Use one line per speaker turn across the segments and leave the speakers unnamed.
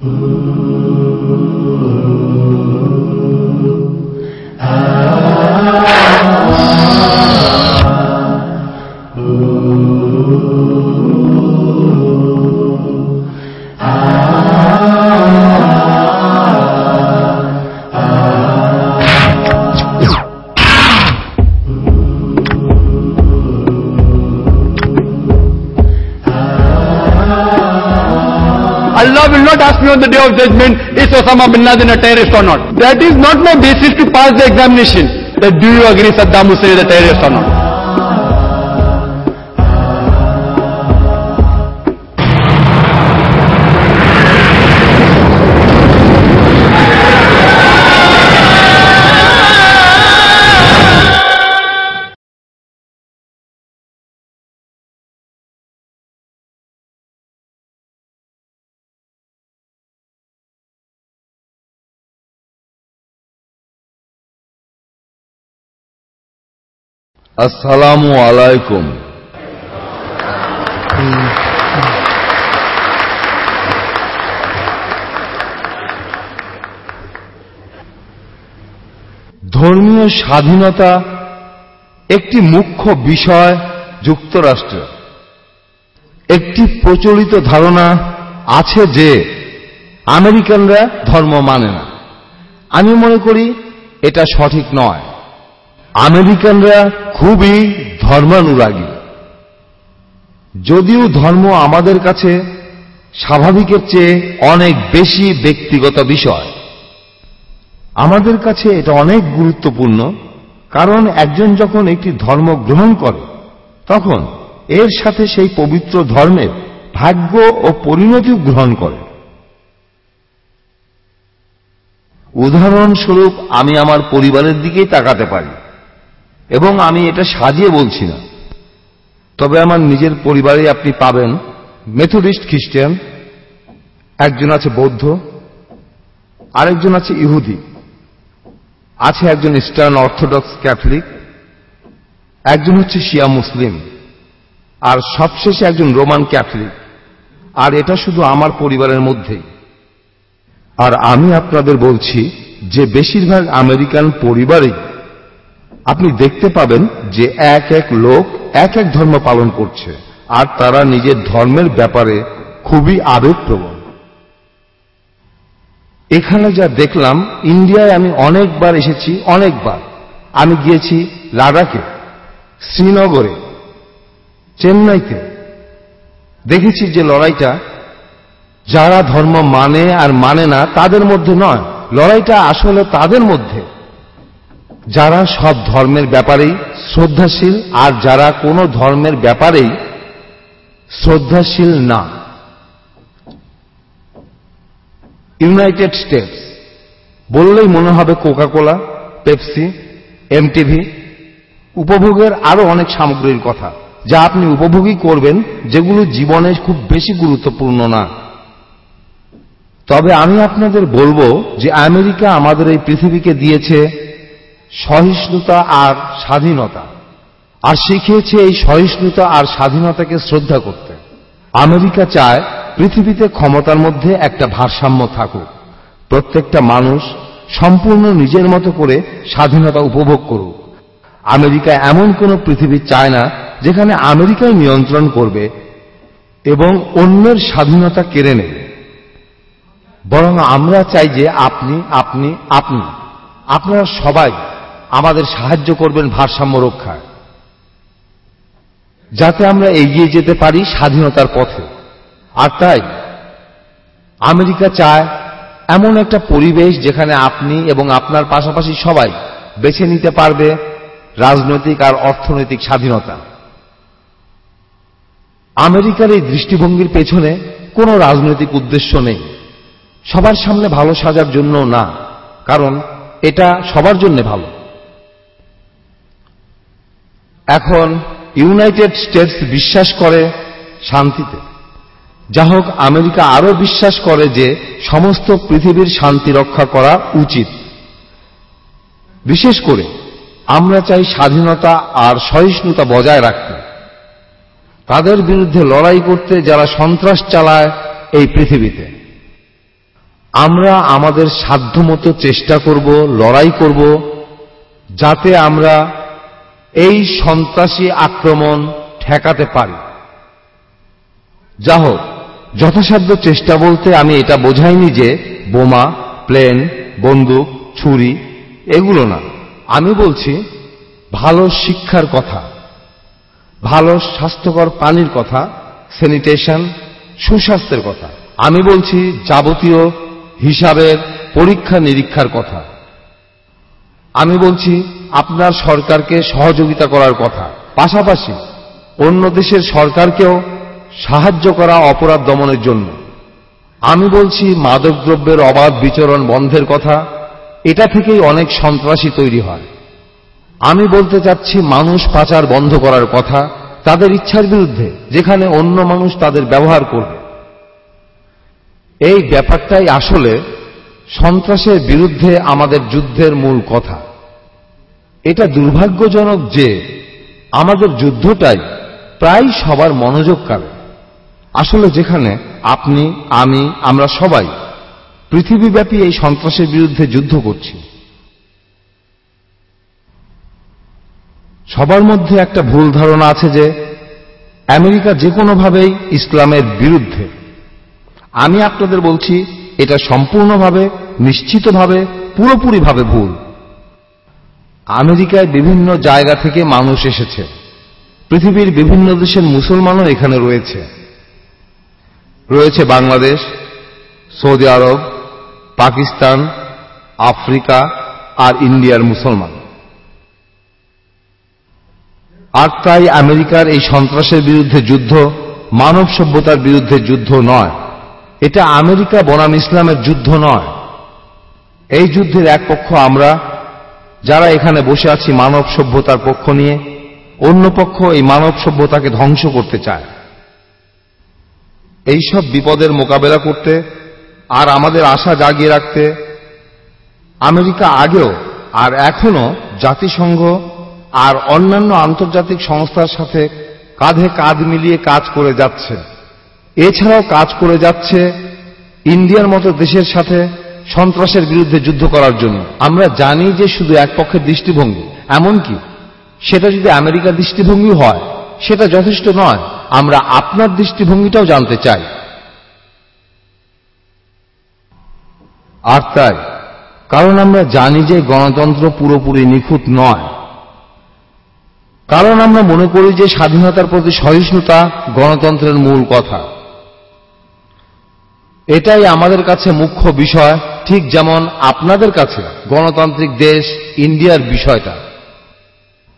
Ooh. Not ask me on the day of judgment, is Osama bin Laden a terrorist or not? That is not my basis to pass the examination. That do you agree Saddam Hussein is a terrorist or not?
আসসালামু আলাইকুম। ধর্মীয় স্বাধীনতা একটি মুখ্য বিষয় যুক্তরাষ্ট্র। একটি প্রচলিত ধারণা আছে যে আমেরিকানরা ধর্ম মানে না। আমি মনে করি এটা সঠিক নয়। আমেরিকানরা খুবই ধর্মানুরাগী। যদিও ধর্ম আমাদের কাছে স্বাভাবিকের চেয়ে অনেক বেশি ব্যক্তিগত বিষয়। আমাদের কাছে এটা অনেক গুরুত্বপূর্ণ, কারণ একজন যখন একটি ধর্ম গ্রহণ করে, তখন এর সাথে সেই পবিত্র ধর্মের ভাগ্য ও পরিণতিও গ্রহণ করে। উদাহরণস্বরূপ, আমি আমার পরিবারের দিকেই তাকাতে পারি। এবং আমি এটা সাজিয়ে বলছি না। তবে আমার নিজের পরিবারে আপনি পাবেন মেথোডিস্ট খ্রিস্টান একজন আছে বৌদ্ধ, আরেকজন আছে ইহুদি, আছে একজন ইস্টার্ন অর্থোডক্স ক্যাথলিক একজন হচ্ছে শিয়া মুসলিম, আর সবশেষে একজন রোমান ক্যাথলিক আর এটা শুধু আমার পরিবারের মধ্যেই। আর আমি আপনাদের বলছি, যে বেশিরভাগ আমেরিকান পরিবারেই আপনি দেখতে পাবেন যে এক এক লোক এক এক ধর্ম পালন করছে, আর তারা নিজের ধর্মের ব্যাপারে খুবই আবেগপ্রবণ। এখানে যা দেখলাম, ইন্ডিয়ায় আমি অনেকবার এসেছি, অনেকবার। আমি গিয়েছি লাদাখে, শ্রীনগরে, চেন্নাইতে। দেখেছি যে লড়াইটা যারা ধর্ম মানে আর মানে না, তাদের মধ্যে নয়। লড়াইটা আসলে তাদের মধ্যে। যারা সব ধর্মের ব্যাপারেই শ্রদ্ধাশীল, আর যারা কোনো ধর্মের ব্যাপারেই শ্রদ্ধাশীল না। ইউনাইটেড স্টেটস বললেই মনে হবে কোকাকোলা পেপসি এমটিভি উপভোগের আরও অনেক সামগ্রীর কথা, যা আপনি উপভোগই করবেন, যেগুলো জীবনে খুব বেশি গুরুত্বপূর্ণ না। তবে আমি আপনাদের বলব যে আমেরিকা আমাদের এই পৃথিবীকে দিয়েছে সহিষ্ণুতা আর স্বাধীনতা। আর শিখিয়েছে এই সহিষ্ণুতা আর স্বাধীনতাকে শ্রদ্ধা করতে। আমেরিকা চায় পৃথিবীতে ক্ষমতার মধ্যে একটা ভারসাম্য থাকুক। প্রত্যেকটা মানুষ সম্পূর্ণ নিজের মতো করে স্বাধীনতা উপভোগ করুক। আমেরিকা এমন কোন পৃথিবী চায় না যেখানে আমেরিকাই নিয়ন্ত্রণ করবে এবং অন্যের স্বাধীনতা কেড়ে নেবে। বরং আমরা চাই যে আপনি আপনি আপনি, আপনারা সবাই আমাদের সাহায্য করবেন ভারসাম্য রক্ষায়। যাতে আমরা এগিয়ে যেতে পারি স্বাধীনতার পথে। আর তাই, আমেরিকা চায় এমন একটা পরিবেশ যেখানে আপনি এবং আপনার পাশাপাশি সবাই বেছে নিতে পারবে রাজনৈতিক আর অর্থনৈতিক স্বাধীনতা। আমেরিকার এই দৃষ্টিভঙ্গির পেছনে কোনো রাজনৈতিক উদ্দেশ্য নেই। সবার সামনে ভালো সাজার জন্য না, কারণ এটা সবার জন্য ভালো। এখন ইউনাইটেড স্টেটস বিশ্বাস করে শান্তিতে। যা হোক, আমেরিকা আরও বিশ্বাস করে যে সমস্ত পৃথিবীর শান্তি রক্ষা করা উচিত। বিশেষ করে আমরা চাই স্বাধীনতা আর সহিষ্ণুতা বজায় রাখতে। তাদের বিরুদ্ধে লড়াই করতে যারা সন্ত্রাস চালায় এই পৃথিবীতে। আমরা আমাদের সাধ্যমতো চেষ্টা করব, লড়াই করব, যাতে আমরা এই সন্ত্রাসী আক্রমণ ঠেকাতে পারি। যা হোক যথাসাধ্য চেষ্টা বলতে আমি এটা বোঝাইনি যে বোমা, প্লেন, বন্দুক, ছুরি, এগুলো না। আমি বলছি, ভালো শিক্ষার কথা, ভালো স্বাস্থ্যকর পানির কথা, স্যানিটেশন, সুস্বাস্থ্যের কথা। আমি বলছি যাবতীয় হিসাবের পরীক্ষা নিরীক্ষার কথা। আমি বলছি, আপনার সরকারকে সহযোগিতা করার কথা। পাশাপাশি, অন্য দেশের সরকারকেও সাহায্য করা অপরাধ দমনের জন্য। আমি বলছি, মাদকদ্রব্যের অবাধ বিচরণ বন্ধের কথা, এটা থেকেই অনেক সন্ত্রাসী তৈরি হয়। আমি বলতে চাচ্ছি, মানুষ পাচার বন্ধ করার কথা, তাদের ইচ্ছার বিরুদ্ধে, যেখানে অন্য মানুষ তাদের ব্যবহার করবে। এই ব্যাপারটাই আসলে সন্ত্রাসের বিরুদ্ধে আমাদের যুদ্ধের মূল কথা। এটা দুর্ভাগ্যজনক যে আমাদের যুদ্ধটাই প্রায় সবার মনোযোগ কাড়ে। আসলে যেখানে আপনি, আমি, আমরা সবাই পৃথিবীব্যাপী এই সন্ত্রাসের বিরুদ্ধে যুদ্ধ করছি। সবার মধ্যে একটা ভুল ধারণা আছে যে আমেরিকা যে কোনোভাবেই ইসলামের বিরুদ্ধে। আমি আপনাদের বলছি, এটা সম্পূর্ণভাবে, নিশ্চিতভাবে, পুরোপুরিভাবে ভুল। আমেরিকায় বিভিন্ন জায়গা থেকে মানুষ এসেছে। পৃথিবীর বিভিন্ন দেশের মুসলমানও এখানে রয়েছে। রয়েছে Bangladesh, Saudi Arab, Pakistan, Africa আর ইন্ডিয়ার মুসলমান। আর তাই আমেরিকার এই সন্ত্রাসের বিরুদ্ধে যুদ্ধ, মানব সভ্যতার বিরুদ্ধে যুদ্ধ নয়। এটা আমেরিকা বনাম ইসলামের যুদ্ধ নয়। এই যুদ্ধের এক পক্ষ আমরা যারা এখানে বসে আছি মানব সভ্যতার পক্ষ নিয়ে, অন্য পক্ষ এই মানব সভ্যতাকে ধ্বংস করতে চায়। এই সব বিপদের মোকাবেলা করতে আর আমাদের আশা জাগিয়ে রাখতে আমেরিকা আগেও আর এখনও জাতিসংঘ আর অন্যান্য আন্তর্জাতিক সংস্থার সাথে কাঁধে কাঁধ মিলিয়ে কাজ করে যাচ্ছে। এছাড়াও কাজ করে যাচ্ছে ইন্ডিয়ার মতো দেশের সাথে সন্ত্রাসের বিরুদ্ধে যুদ্ধ করার জন্য। আমরা জানি যে শুধু এক পক্ষের দৃষ্টিভঙ্গি, এমনকি সেটা যদি আমেরিকার দৃষ্টিভঙ্গি হয়, সেটা যথেষ্ট নয়। আমরা আপনার দৃষ্টিভঙ্গিটাও জানতে চাই। আর তাই, কারণ আমরা জানি যে গণতন্ত্র পুরোপুরি নিখুঁত নয়। কারণ আমরা মনে করি যে স্বাধীনতার প্রতি সহিষ্ণুতা গণতন্ত্রের মূল কথা। এটাই আমাদের কাছে মুখ্য বিষয়। ঠিক যেমন আপনাদের কাছে গণতান্ত্রিক দেশ ইন্ডিয়ার বিষয়টা।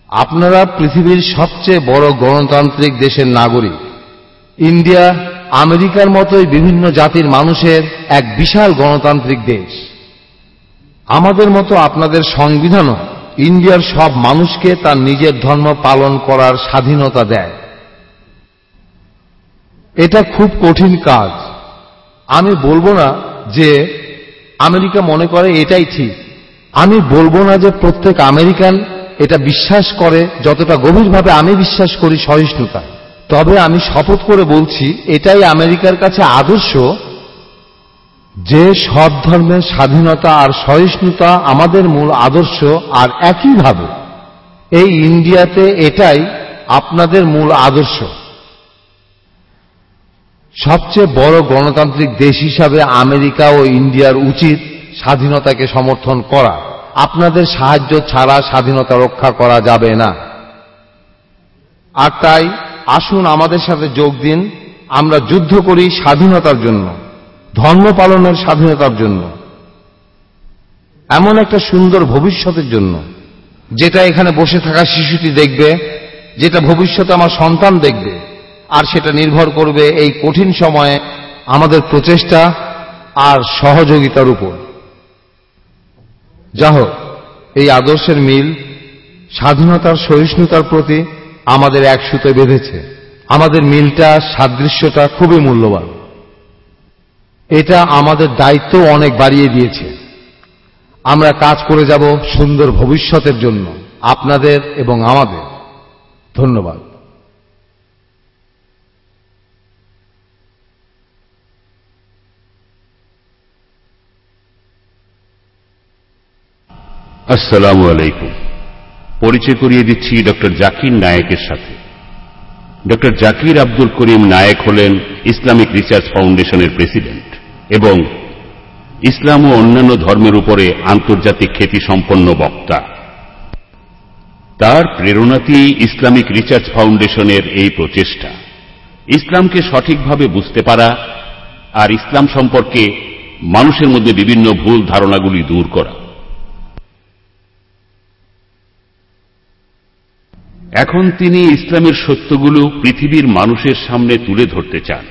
আপনারা পৃথিবীর সবচেয়ে বড় গণতান্ত্রিক দেশের নাগরিক। ইন্ডিয়া আমেরিকার মতোই বিভিন্ন জাতির মানুষের এক বিশাল গণতান্ত্রিক দেশ। আমাদের মতো আপনাদের সংবিধানও ইন্ডিয়ার সব মানুষকে তার নিজের ধর্ম পালন করার স্বাধীনতা দেয়। এটা খুব কঠিন কাজ। আমি বলব না যে আমেরিকা মনে করে এটাই ঠিক। আমি বলব না যে প্রত্যেক আমেরিকান এটা বিশ্বাস করে, যতটা গভীরভাবে আমি বিশ্বাস করি সহিষ্ণুতা। তবে আমি শপথ করে বলছি, এটাই আমেরিকার কাছে আদর্শ যে সব ধর্মের স্বাধীনতা আর সহিষ্ণুতা আমাদের মূল আদর্শ আর একইভাবে। এই ইন্ডিয়াতে এটাই আপনাদের মূল আদর্শ। সবচেয়ে বড় গণতান্ত্রিক দেশ হিসাবে আমেরিকা ও ইন্ডিয়ার উচিত স্বাধীনতাকে সমর্থন করা। আপনাদের সাহায্য ছাড়া স্বাধীনতা রক্ষা করা যাবে না। আর তাই, আসুন আমাদের সাথে যোগ দিন। আমরা যুদ্ধ করি স্বাধীনতার জন্য, ধর্ম পালনের স্বাধীনতার জন্য। এমন একটা সুন্দর ভবিষ্যতের জন্য, যেটা এখানে বসে থাকা শিশুটি দেখবে, যেটা ভবিষ্যতে আমার সন্তান দেখবে। আর সেটা নির্ভর করবে এই কঠিন সময়ে আমাদের প্রচেষ্টা আর সহযোগিতার উপর। যা হোক, এই আদর্শের মিল, স্বাধীনতার সহিষ্ণুতার প্রতি আমাদের এক সুতো বেঁধেছে। আমাদের মিলটা, সাদৃশ্যটা খুবই মূল্যবান। এটা আমাদের দায়িত্ব অনেক বাড়িয়ে দিয়েছে। আমরা কাজ করে যাব সুন্দর ভবিষ্যতের জন্য, আপনাদের এবং আমাদের। ধন্যবাদ।
আসসালামু আলাইকুম। পরিচয় করিয়ে দিচ্ছি ডক্টর জাকির নায়েকের সাথে। ডক্টর জাকির আব্দুল করিম নায়েক হলেন ইসলামিক রিসার্চ ফাউন্ডেশনের প্রেসিডেন্ট এবং ইসলাম ও অন্যান্য ধর্মের উপরে আন্তর্জাতিক খ্যাতিসম্পন্ন বক্তা। তার প্রেরণাতেই ইসলামিক রিসার্চ ফাউন্ডেশনের এই প্রচেষ্টা। ইসলামকে সঠিকভাবে বুঝতে পারা আর ইসলাম সম্পর্কে মানুষের মধ্যে বিভিন্ন ভুল ধারণাগুলি দূর করা। এখন তিনি ইসলামের সত্যগুলো পৃথিবীর মানুষের সামনে তুলে ধরতে চান।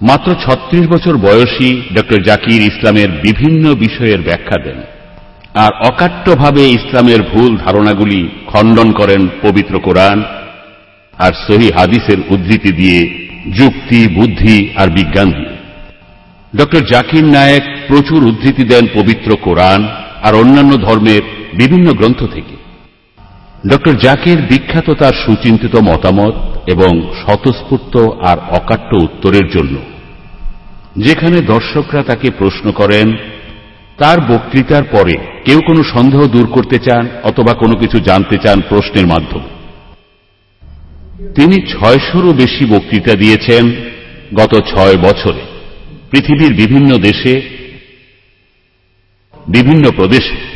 মাত্র ছত্রিশ বছর বয়সী ড জাকির ইসলামের বিভিন্ন বিষয়ের ব্যাখ্যা দেন আর অকাট্যভাবে ইসলামের ভুল ধারণাগুলি খণ্ডন করেন পবিত্র কোরআন আর সহি হাদিসের উদ্ধৃতি দিয়ে যুক্তি, বুদ্ধি আর বিজ্ঞান দিয়ে। ড জাকির নায়েক প্রচুর উদ্ধৃতি দেন পবিত্র কোরআন আর অন্যান্য ধর্মের বিভিন্ন গ্রন্থ থেকে। ড জাকির বিখ্যাত তার সুচিন্তিত মতামত এবং স্বতঃস্ফূর্ত আর অকাট্য উত্তরের জন্য। যেখানে দর্শকরা তাকে প্রশ্ন করেন, তার বক্তৃতার পরে কেউ কোনো সন্দেহ দূর করতে চান অথবা কোনো কিছু জানতে চান প্রশ্নের মাধ্যমে? তিনি ছয়শোরও বেশি বক্তৃতা দিয়েছেন গত ছয় বছরে। পৃথিবীর বিভিন্ন দেশে, বিভিন্ন প্রদেশে।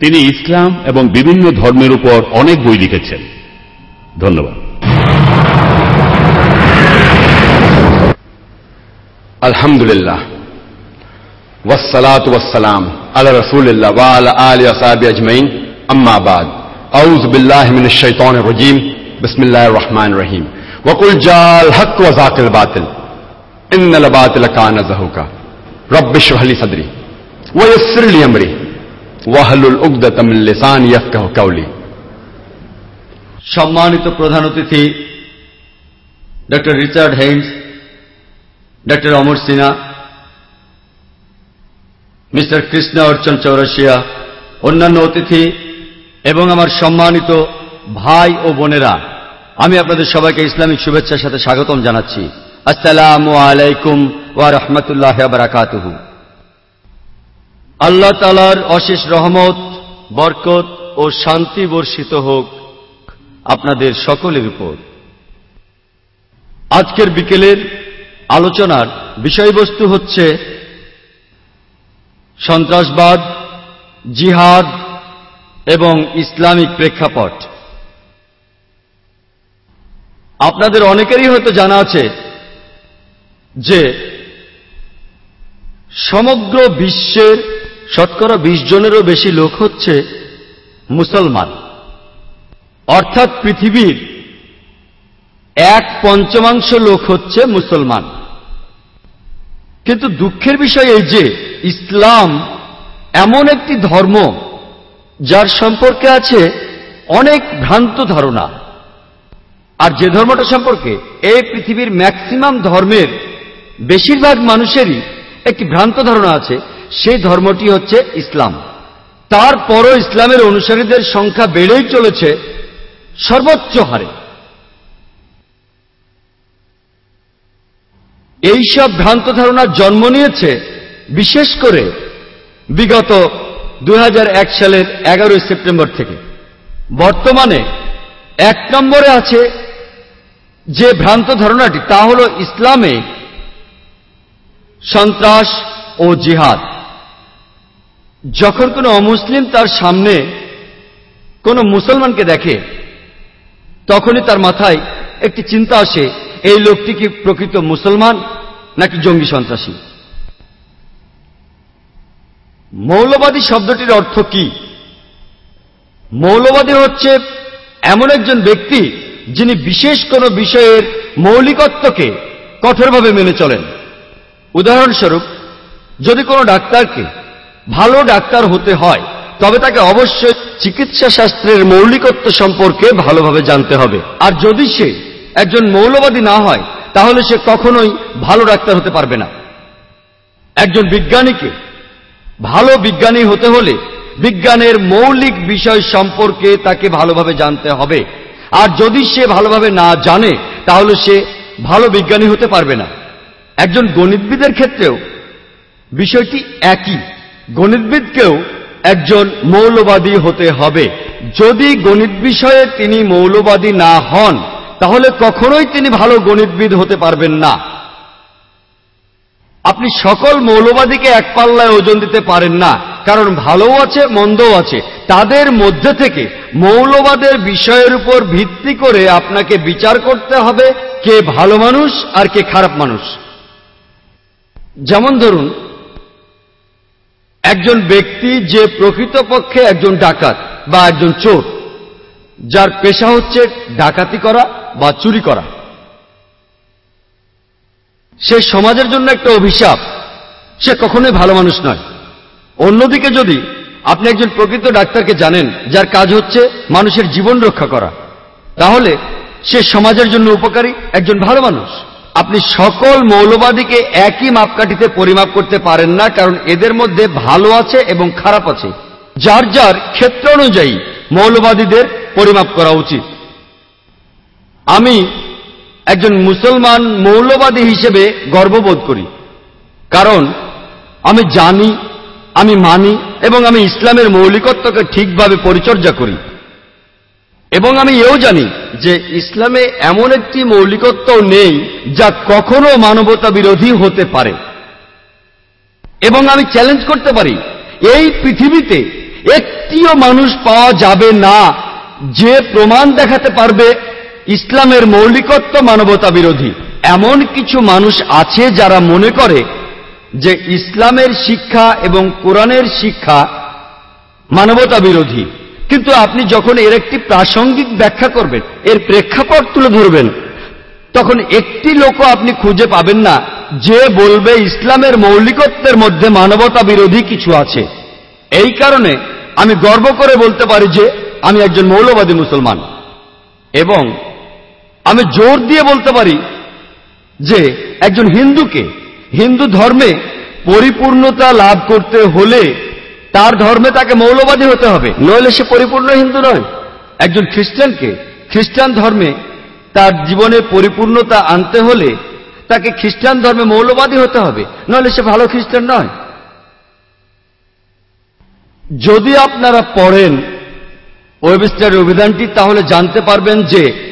তিনি ইসলাম এবং বিভিন্ন ধর্মের উপর অনেক বই লিখেছেন ধন্যবাদ
আলহামদুলিল্লাহ والصلاة والسلام على رسول الله وعلى آله وصحبه أجمعين أما بعد أعوذ بالله من الشيطان الرجيم بسم الله الرحمن الرحيم وقل جاء الحق وزاق الباطل إن الباطل كان زهوكا رب اشرح لي صدري ويسر لي أمري ওয়াহলুল কাউলি
সম্মানিত প্রধান অতিথি, doctor Richard Hames doctor Amar Sinha, mister Krishna Archan Chaurasia অন্যান্য অতিথি এবং আমার সম্মানিত ভাই ও বোনেরা, আমি আপনাদের সবাইকে ইসলামিক শুভেচ্ছার সাথে স্বাগতম জানাচ্ছি। আসসালামু আলাইকুম ওয়া রহমতুল্লাহ বারাকাতুহু। আল্লাহ তালার অশেষ রহমত, বরকত ও শান্তি বর্ষিত হোক আপনাদের সকলের উপর। আজকের বিকেলের আলোচনার বিষয়বস্তু হচ্ছে সন্ত্রাসবাদ, জিহাদ এবং ইসলামিক প্রেক্ষাপট। আপনাদের অনেকেরই হয়তো জানা আছে যে সমগ্র বিশ্বের শতকরা বিশ জনেরও বেশি লোক হচ্ছে মুসলমান। অর্থাৎ পৃথিবীর এক পঞ্চমাংশ লোক হচ্ছে মুসলমান। কিন্তু দুঃখের বিষয় এই যে, ইসলাম এমন একটি ধর্ম যার সম্পর্কে আছে অনেক ভ্রান্ত ধারণা। আর যে ধর্মটা সম্পর্কে এই পৃথিবীর ম্যাক্সিমাম ধর্মের বেশিরভাগ মানুষেরই একটি ভ্রান্ত ধারণা আছে। সেই ধর্মটি হচ্ছে ইসলাম। তারপরও ইসলামের অনুসারীদের সংখ্যা বেড়েই চলেছে, সর্বোচ্চ হারে। এইসব ভ্রান্ত ধারণার জন্ম নিয়েছে বিশেষ করে বিগত দু হাজার এক সালের এগারোই সেপ্টেম্বর থেকে। বর্তমানে এক নম্বরে আছে যে ভ্রান্ত ধারণাটি, তা হল ইসলামে সন্ত্রাস ও জিহাদ। যখন কোনো অমুসলিম তার সামনে কোনো মুসলমানকে দেখে, তখনই তার মাথায় একটি চিন্তা আসে, এই লোকটি কি প্রকৃত মুসলমান নাকি জঙ্গি সন্ত্রাসী? মৌলবাদী শব্দটির অর্থ কি? মৌলবাদী হচ্ছে এমন একজন ব্যক্তি যিনি বিশেষ কোনো বিষয়ের মৌলিকত্বকে কঠোরভাবে মেনে চলেন। উদাহরণস্বরূপ, যদি কোনো ডাক্তারকে ভালো ডাক্তার হতে হয়, তবে তাকে অবশ্যই চিকিৎসা শাস্ত্রের মৌলিকত্ব সম্পর্কে ভালোভাবে জানতে হবে। আর যদি সে একজন মৌলবাদী না হয়, তাহলে সে কখনোই ভালো ডাক্তার হতে পারবে না। একজন বিজ্ঞানীকে ভালো বিজ্ঞানী হতে হলে বিজ্ঞানের মৌলিক বিষয় সম্পর্কে তাকে ভালোভাবে জানতে হবে। আর যদি সে ভালোভাবে না জানে, তাহলে সে ভালো বিজ্ঞানী হতে পারবে না। একজন গণিতবিদের ক্ষেত্রেও বিষয়টি একই। গণিতবিদকেও একজন মৌলবাদী হতে হবে। যদি গণিত বিষয়ে তিনি মৌলবাদী না হন, তাহলে কখনোই তিনি ভালো গণিতবিদ হতে পারবেন না। আপনি সকল মৌলবাদীকে এক পাল্লায় ওজন দিতে পারেন না, কারণ ভালোও আছে, মন্দও আছে। তাদের মধ্যে থেকে মৌলবাদের বিষয়ের উপর ভিত্তি করে আপনাকে বিচার করতে হবে, কে ভালো মানুষ আর কে খারাপ মানুষ। যেমন ধরুন একজন ব্যক্তি যে প্রকৃতপক্ষে একজন ডাকাত বা একজন চোর, যার পেশা হচ্ছে ডাকাতি করা বা চুরি করা। সে সমাজের জন্য একটা অভিশাপ। সে কখনোই ভালো মানুষ নয়। অন্যদিকে যদি আপনি একজন প্রকৃত ডাক্তারকে জানেন, যার কাজ হচ্ছে মানুষের জীবন রক্ষা করা, তাহলে সে সমাজের জন্য উপকারী একজন ভালো মানুষ। আপনি সকল মৌলবাদীকে একই মাপকাঠিতে পরিমাপ করতে পারেন না, কারণ এদের মধ্যে ভালো আছে এবং খারাপ আছে। যার যার ক্ষেত্র অনুযায়ী মৌলবাদীদের পরিমাপ করা উচিত। আমি একজন মুসলমান মৌলবাদী হিসেবে গর্ববোধ করি, কারণ আমি জানি, আমি মানি এবং আমি ইসলামের মৌলিকত্বকে ঠিকভাবে পরিচর্যা করি। এবং আমি এও জানি যে ইসলামে এমন একটি মৌলিকত্ব নেই যা কখনো মানবতা বিরোধী হতে পারে। এবং আমি চ্যালেঞ্জ করতে পারি, এই পৃথিবীতে একটিও মানুষ পাওয়া যাবে না যে প্রমাণ দেখাতে পারবে ইসলামের মৌলিকত্ব মানবতা বিরোধী। এমন কিছু মানুষ আছে যারা মনে করে যে ইসলামের শিক্ষা এবং কোরআনের শিক্ষা মানবতা বিরোধী। কিন্তু আপনি যখন এর একটি প্রাসঙ্গিক ব্যাখ্যা করবেন, এর প্রেক্ষাপট তুলে ধরবেন, তখন একটি লোকও আপনি খুঁজে পাবেন না যে বলবে ইসলামের মৌলিকত্বের মধ্যে মানবতা বিরোধী কিছু আছে। এই কারণে আমি গর্ব করে বলতে পারি যে আমি একজন মৌলবাদী মুসলমান। এবং আমি জোর দিয়ে বলতে পারি যে একজন হিন্দুকে, হিন্দু ধর্মে পরিপূর্ণতা লাভ করতে হলে তার ধর্মে তাকে মৌলবাদী হতে হবে। নইলে সে পরিপূর্ণ হিন্দু নয়। একজন খ্রিস্টানকে খ্রিস্টান ধর্মে তার জীবনে পরিপূর্ণতা আনতে হলে তাকে খ্রিস্টান ধর্মে মৌলবাদী হতে হবে। নইলে সে ভালো খ্রিস্টান নয়। যদি আপনারা পড়েন ওয়েবস্টারের অভিধানটি তাহলে জানতে পারবেন যে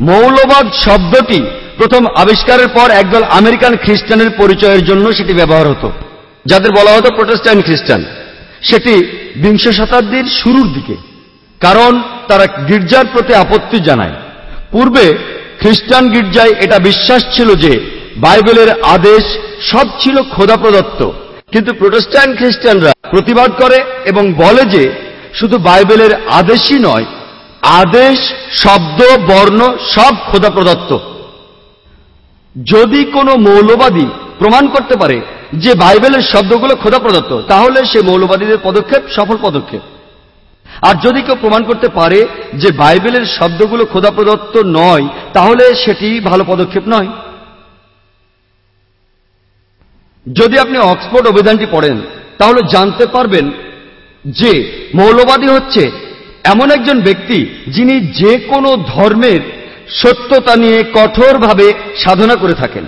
মৌলবাদ শব্দটি প্রথম আবিষ্কারের পর একদল আমেরিকান খ্রিস্টানের পরিচয়ের জন্য সেটি ব্যবহার হতো যাদের বলা হতো প্রোটেস্ট্যান্ট খ্রিস্টান। সেটি বিংশ শতাব্দীর শুরুর দিকে, কারণ তারা গির্জার প্রতি আপত্তি জানায়। পূর্বে খ্রিস্টান গির্জায় এটা বিশ্বাস ছিল যে বাইবেলের আদেশ সব ছিল খোদা প্রদত্ত। কিন্তু প্রোটেস্ট্যান্ট খ্রিস্টানরা প্রতিবাদ করে এবং বলে যে শুধু বাইবেলের আদেশই নয়, আদেশ, শব্দ, বর্ণ সব খোদা প্রদত্ত। যদি কোনো মৌলবাদী প্রমাণ করতে পারে যে বাইবেলের শব্দগুলো খোদা প্রদত্ত তাহলে সে মৌলবাদীদের পদক্ষেপ সফল পদক্ষেপ। আর যদি কেউ প্রমাণ করতে পারে যে বাইবেলের শব্দগুলো খোদা প্রদত্ত নয়, তাহলে সেটি ভালো পদক্ষেপ নয়। যদি আপনি অক্সফোর্ড অভিধানটি পড়েন, তাহলে জানতে পারবেন যে মৌলবাদী হচ্ছে এমন একজন ব্যক্তি যিনি যে কোনো ধর্মের সত্যতা নিয়ে কঠোরভাবে সাধনা করে থাকেন।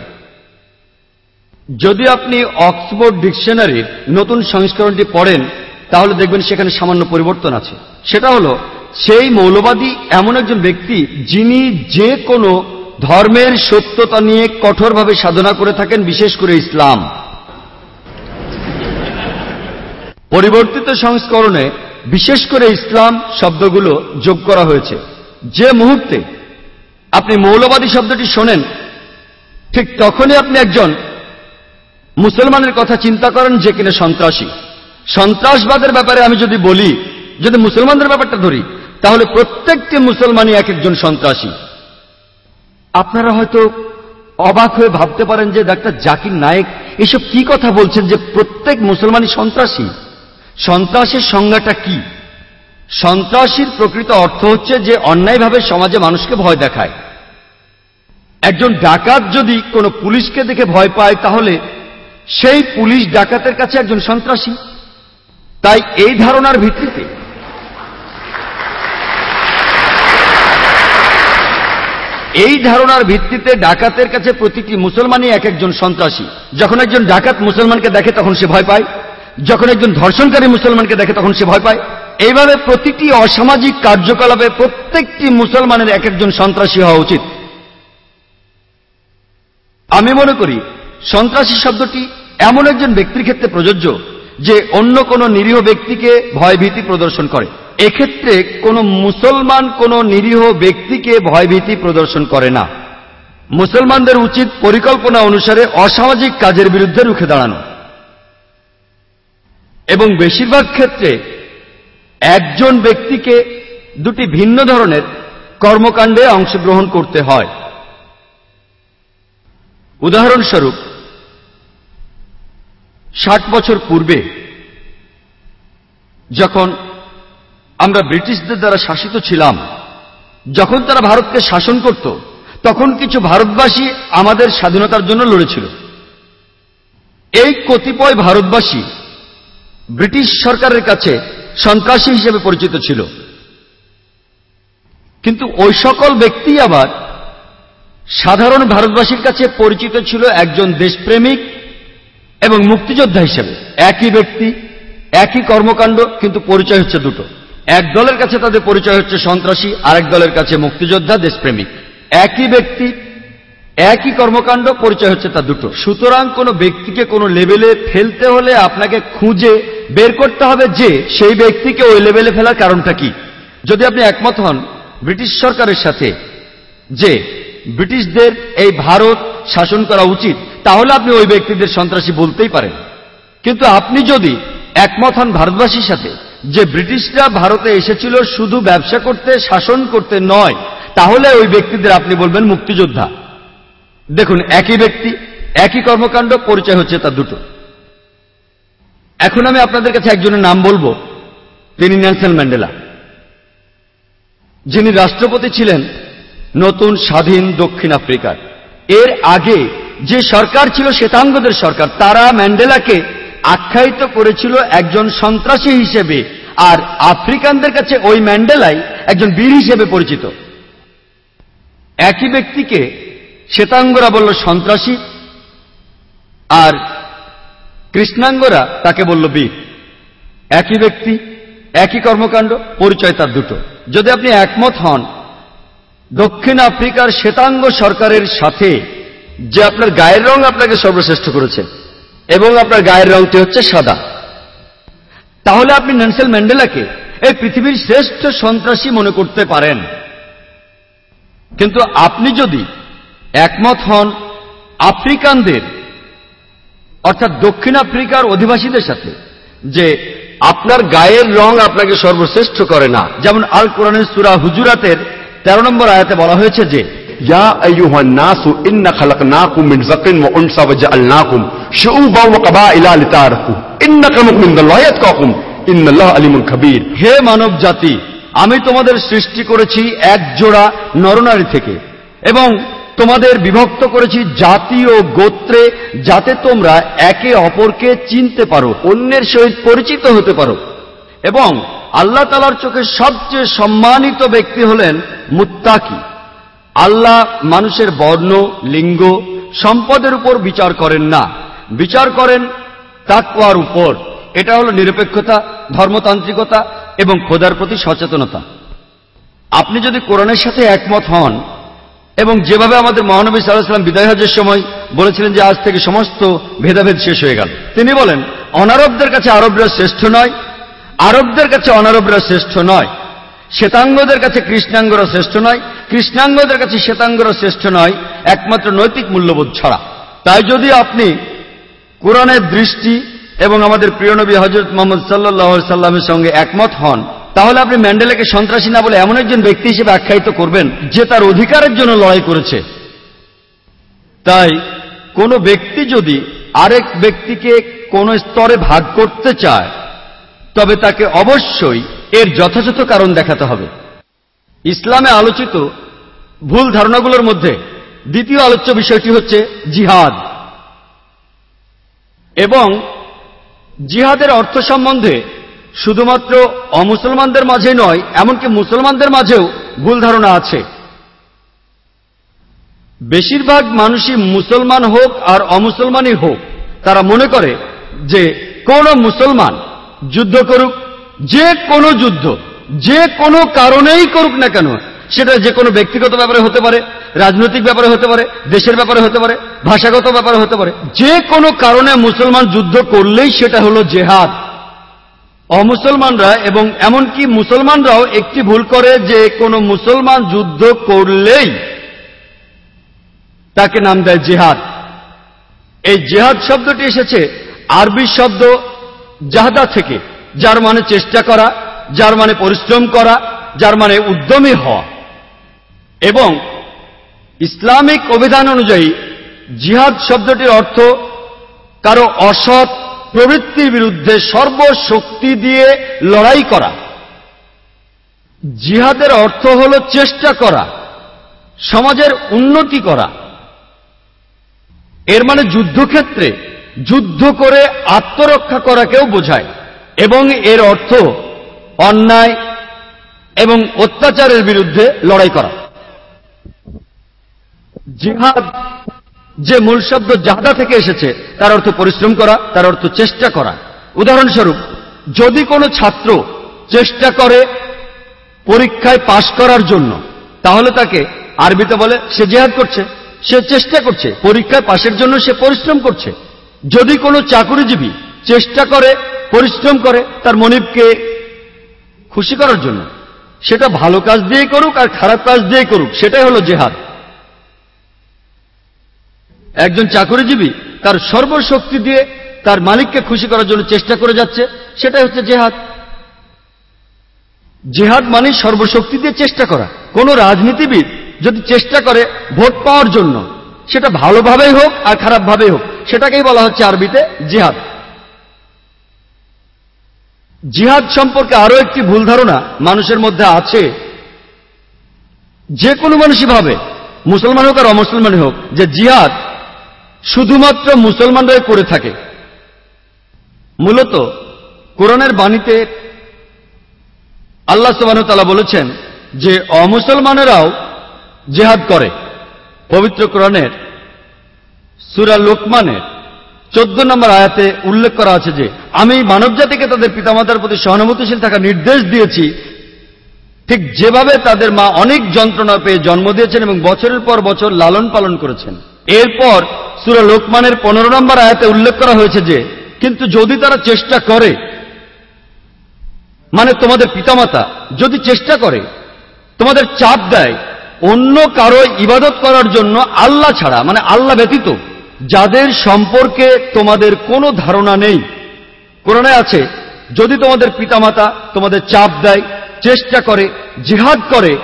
যদি আপনি অক্সফোর্ড ডিকশনারির নতুন সংস্করণটি পড়েন, তাহলে দেখবেন সেখানে সামান্য পরিবর্তন আছে। সেটা হলো, সেই মৌলবাদী এমন একজন ব্যক্তি যিনি যে কোনো ধর্মের সত্যতা নিয়ে কঠোরভাবে সাধনা করে থাকেন, বিশেষ করে ইসলাম। পরিবর্তিত সংস্করণে বিশেষ করে ইসলাম শব্দগুলো যোগ করা হয়েছে। যে মুহূর্তে আপনি মৌলবাদী শব্দটি শোনেন, ঠিক তখনই আপনি একজন মুসলমানের কথা চিন্তা করেন যে কিনা সন্ত্রাসী। সন্ত্রাসবাদের ব্যাপারে আমি যদি বলি, যদি মুসলমানদের ব্যাপারটা ধরি, তাহলে প্রত্যেকটি মুসলমানই এক একজন সন্ত্রাসী। আপনারা হয়তো অবাক হয়ে ভাবতে পারেন যে ডাক্তার জাকির নায়েক এসব কি কথা বলছেন যে প্রত্যেক মুসলমানই সন্ত্রাসী? সন্ত্রাসের সংজ্ঞাটা কি? সন্ত্রাসীর প্রকৃত অর্থ হচ্ছে যে অন্যায়ভাবে সমাজে মানুষকে ভয় দেখায়। একজন ডাকাত যদি কোনো পুলিশকে দেখে ভয় পায়, তাহলে সেই পুলিশ ডাকাতের কাছে একজন সন্ত্রাসী। তাই এই ধারণার ভিত্তিতে এই ধারণার ভিত্তিতে ডাকাতের কাছে প্রতিটি মুসলমানই এক একজন সন্ত্রাসী। যখন একজন ডাকাত মুসলমানকে দেখে তখন সে ভয় পায়। যখন একজন ধর্ষণকারী মুসলমানকে দেখে তখন সে ভয় পায়। এইভাবে প্রতিটি অসামাজিক কার্যকলাপে প্রত্যেকটি মুসলমানের এক একজন সন্ত্রাসী হওয়া উচিত। আমি মনে করি সন্ত্রাসী শব্দটি এমন একজন ব্যক্তির ক্ষেত্রে প্রযোজ্য যে অন্য কোন নিরীহ ব্যক্তিকে ভয়ভীতি প্রদর্শন করে। এক্ষেত্রে কোন মুসলমান কোন নিরীহ ব্যক্তিকে ভয়ভীতি প্রদর্শন করে না। মুসলমানদের উচিত পরিকল্পনা অনুসারে অসামাজিক কাজের বিরুদ্ধে রুখে দাঁড়ানো। এবং বেশিরভাগ ক্ষেত্রে একজন ব্যক্তিকে দুটি ভিন্ন ধরনের কর্মকাণ্ডে অংশগ্রহণ করতে হয়। উদাহরণস্বরূপ ষাট বছর পূর্বে যখন আমরা ব্রিটিশদের দ্বারা শাসিত ছিলাম, যখন তারা ভারতকে শাসন করত, তখন কিছু ভারতবাসী আমাদের স্বাধীনতার জন্য লড়েছিল। এই কতিপয় ভারতবাসী ব্রিটিশ সরকারের কাছে সন্ত্রাসী হিসেবে পরিচিত ছিল। কিন্তু ওই সকল ব্যক্তি আবার সাধারণ ভারতবাসীর কাছে পরিচিত ছিল একজন দেশপ্রেমিক এবং মুক্তিযোদ্ধা হিসেবে। একই ব্যক্তি, একই কর্মকাণ্ড, কিন্তু পরিচয় হচ্ছে দুটো। এক দলের কাছে তাদের পরিচয় হচ্ছে সন্ত্রাসী, আরেক দলের কাছে মুক্তিযোদ্ধা, দেশপ্রেমিক। একই ব্যক্তি, একই কর্মকাণ্ড, পরিচয় হচ্ছে তা দুটো। সুতরাং কোনো ব্যক্তিকে কোনো লেভেলে ফেলতে হলে আপনাকে খুঁজে বের করতে হবে যে সেই ব্যক্তিকে ওই লেভেলে ফেলার কারণটা কি। যদি আপনি একমত হন, ব্রিটিশ সরকারের সাথে যে ব্রিটিশদের এই ভারত শাসন করা উচিত, তাহলে আপনি ওই ব্যক্তিদের সন্ত্রাসী বলতেই পারেন। কিন্তু আপনি যদি একমত হন ভারতবাসীর সাথে যে ব্রিটিশরা ভারতে এসেছিল শুধু ব্যবসা করতে, শাসন করতে নয়, তাহলে ওই ব্যক্তিদের আপনি বলবেন মুক্তিযোদ্ধা। দেখুন, একই ব্যক্তি, একই কর্মকাণ্ড, পরিচয় হচ্ছে তা দুটো। এখন আমি আপনাদের কাছে একজনের নাম বলব, তিনি নেলসন ম্যান্ডেলা। যিনি রাষ্ট্রপতি ছিলেন নতুন স্বাধীন দক্ষিণ আফ্রিকার। এর আগে যে সরকার ছিল শ্বেতাঙ্গদের সরকার, তারা ম্যান্ডেলাকে আখ্যায়িত করেছিল একজন সন্ত্রাসী হিসেবে, আর আফ্রিকানদের কাছে ওই ম্যান্ডেলাই একজন বীর হিসেবে পরিচিত। একই ব্যক্তিকে শ্বেতাঙ্গরা বলল সন্ত্রাসী, আর কৃষ্ণাঙ্গরা তাকে বলল বীর। একই ব্যক্তি, একই কর্মকাণ্ড, পরিচয় তার দুটো। যদি আপনি একমত হন দক্ষিণ আফ্রিকার শ্বেতাঙ্গ সরকারের সাথে যে আপনার গায়ের রং আপনাকে সর্বশ্রেষ্ঠ করেছে, এবং আপনার গায়ের রংটি হচ্ছে সাদা। তাহলে আপনি নেলসন ম্যান্ডেলাকে এই পৃথিবীর শ্রেষ্ঠ সন্ত্রাসী মনে করতে পারেন। কিন্তু আপনি যদি একমত হন আফ্রিকানদের, অর্থাৎ দক্ষিণ আফ্রিকার অধিবাসীদের সাথে, যে আপনার গায়ের রং আপনাকে সর্বশ্রেষ্ঠ করে না, যেমন আল কোরআনের সুরা হুজুরাতের তেরো নম্বর আয়াতে বলা হয়েছে যে হে মানব জাতি আমি তোমাদের সৃষ্টি করেছি এক জোড়া নরনারী থেকে এবং তোমাদের বিভক্ত করেছি জাতীয় গোত্রে যাতে তোমরা একে অপরকে চিনতে পারো অন্যের সহিত পরিচিত হতে পারো। এবং আল্লাহ তালার চোখে সবচেয়ে সম্মানিত ব্যক্তি হলেন মুত্তাকি। আল্লাহ মানুষের বর্ণ, লিঙ্গ, সম্পদের উপর বিচার করেন না। বিচার করেন তাকওয়ার উপর। এটা হল নিরপেক্ষতা, ধর্মতান্ত্রিকতা এবং খোদার প্রতি সচেতনতা। আপনি যদি কোরআনের সাথে একমত হন এবং যেভাবে আমাদের মহানবী সাল্লাহাম বিদায় হজের সময় বলেছিলেন যে আজ থেকে সমস্ত ভেদাভেদ শেষ হয়ে গেল, তিনি বলেন, অনারবদের কাছে আরবরা শ্রেষ্ঠ নয় আরবদের কাছে অনারবরা শ্রেষ্ঠ নয়, শ্বেতাঙ্গদের কাছে কৃষ্ণাঙ্গরা শ্রেষ্ঠ নয়, কৃষ্ণাঙ্গদের কাছে শ্বেতাঙ্গরা শ্রেষ্ঠ নয়, একমাত্র নৈতিক মূল্যবোধ ছাড়া। তাই যদি আপনি কোরআনের দৃষ্টি এবং আমাদের প্রিয় নবী হজরত মোহাম্মদ সাল্লাহ সাল্লামের সঙ্গে একমত হন, তাহলে আপনি ম্যান্ডেলাকে সন্ত্রাসী না বলে এমন একজন ব্যক্তি হিসেবে আখ্যায়িত করবেন যে তার অধিকারের জন্য লড়াই করেছে। তাই কোনো ব্যক্তি যদি আরেক ব্যক্তিকে কোন স্তরে ভাগ করতে চায় তবে তাকে অবশ্যই এর যথাযথ কারণ দেখাতে হবে। ইসলামে আলোচিত ভুল ধারণাগুলোর মধ্যে দ্বিতীয় আলোচ্য বিষয়টি হচ্ছে জিহাদ। এবং জিহাদের অর্থ সম্বন্ধে শুধুমাত্র অমুসলমানদের মাঝে নয়, এমনকি মুসলমানদের মাঝেও ভুল ধারণা আছে। বেশিরভাগ মানুষই মুসলমান হোক আর অমুসলমানই হোক, তারা মনে করে যে কোন মুসলমান যুদ্ধ করুক, যে কোনো যুদ্ধ, যে কোনো কারণেই করুক না কেন, সেটা যে কোনো ব্যক্তিগত ব্যাপারে হতে পারে, রাজনৈতিক ব্যাপারে হতে পারে, দেশের ব্যাপারে হতে পারে, ভাষাগত ব্যাপারে হতে পারে, যে কোনো কারণে মুসলমান যুদ্ধ করলেই সেটা হলো জেহাদ। অমুসলমানরা এবং এমনকি মুসলমানরাও একটি ভুল করে যে কোনো মুসলমান যুদ্ধ করলেই তাকে নাম দেয় জেহাদ। এই জেহাদ শব্দটি এসেছে, আরবি শব্দ জাহাদা থেকে, যার মানে চেষ্টা করা, যার মানে পরিশ্রম করা, যার মানে উদ্যমী হওয়া। এবং ইসলামিক অভিধান অনুযায়ী, জিহাদ শব্দটির অর্থ কারও অসৎ প্রবৃত্তির বিরুদ্ধে সর্বশক্তি দিয়ে লড়াই করা। জিহাদের অর্থ হল চেষ্টা করা, সমাজের উন্নতি করা। এর মানে যুদ্ধক্ষেত্রে যুদ্ধ করে আত্মরক্ষা করাকেও বোঝায়। এবং এর অর্থ অন্যায় এবং অত্যাচারের বিরুদ্ধে লড়াই করা। জিহাদ যে মূল শব্দ জাহাদা থেকে এসেছে, তার অর্থ পরিশ্রম করা, তার অর্থ চেষ্টা করা। উদাহরণস্বরূপ, যদি কোনো ছাত্র চেষ্টা করে পরীক্ষায় পাশ করার জন্য, তাহলে তাকে আরবিতে বলে, সে জেহাদ করছে, সে চেষ্টা করছে, পরীক্ষায় পাশের জন্য সে পরিশ্রম করছে। যদি কোনো চাকুরিজীবী চেষ্টা করে, পরিশ্রম করে তার মনিবকে খুশি করার জন্য, সেটা ভালো কাজ দিয়ে করুক আর খারাপ কাজ দিয়ে করুক, সেটাই হলো জেহাদ। একজন চাকুরিজীবী তার সর্বশক্তি দিয়ে তার মালিককে খুশি করার জন্য চেষ্টা করে যাচ্ছে, সেটাই হচ্ছে জেহাদ। জেহাদ মানে সর্বশক্তি দিয়ে চেষ্টা করা। কোন রাজনীতিবিদ যদি চেষ্টা করে ভোট পাওয়ার জন্য সেটা ভালোভাবেই হোক আর খারাপভাবেই হোক। সেটাকেই বলা হচ্ছে আরবিতে জিহাদ। জিহাদ সম্পর্কে আরও একটি ভুল ধারণা মানুষের মধ্যে আছে। যে কোনো মানুষই ভাবে, মুসলমান হোক আর অমুসলমান হোক, যে জিহাদ শুধুমাত্র মুসলমানরাই করে থাকে। মূলত কোরআনের বাণীতে আল্লাহ সুবাহতালা বলেছেন যে অমুসলমানেরাও জেহাদ করে। পবিত্র কোরআনের সুরা লোকমানের চোদ্দ নম্বর আয়াতে উল্লেখ করা আছে যে, আমি মানবজাতিকে তাদের পিতামাতার প্রতি সহানুভূতিশীল থাকা নির্দেশ দিয়েছি। ঠিক যেভাবে তাদের মা অনেক যন্ত্রণা পেয়ে জন্ম দিয়েছেন এবং বছরের পর বছর লালন পালন করেছেন। এরপর সুরা লোকমানের পনেরো নম্বর আয়াতে উল্লেখ করা হয়েছে যে, কিন্তু যদি তারা চেষ্টা করে মানে তোমাদের পিতামাতা যদি চেষ্টা করে, তোমাদের চাপ দেয় অন্য কারও ইবাদত করার জন্য আল্লাহ ছাড়া মানে আল্লাহ ব্যতীত, যাদের সম্পর্কে তোমাদের কোনো ধারণা নেই। কোরআনে আছে, যদি তোমাদের পিতামাতা তোমাদের চাপ দেয়, চেষ্টা করে, জিহাদ করে,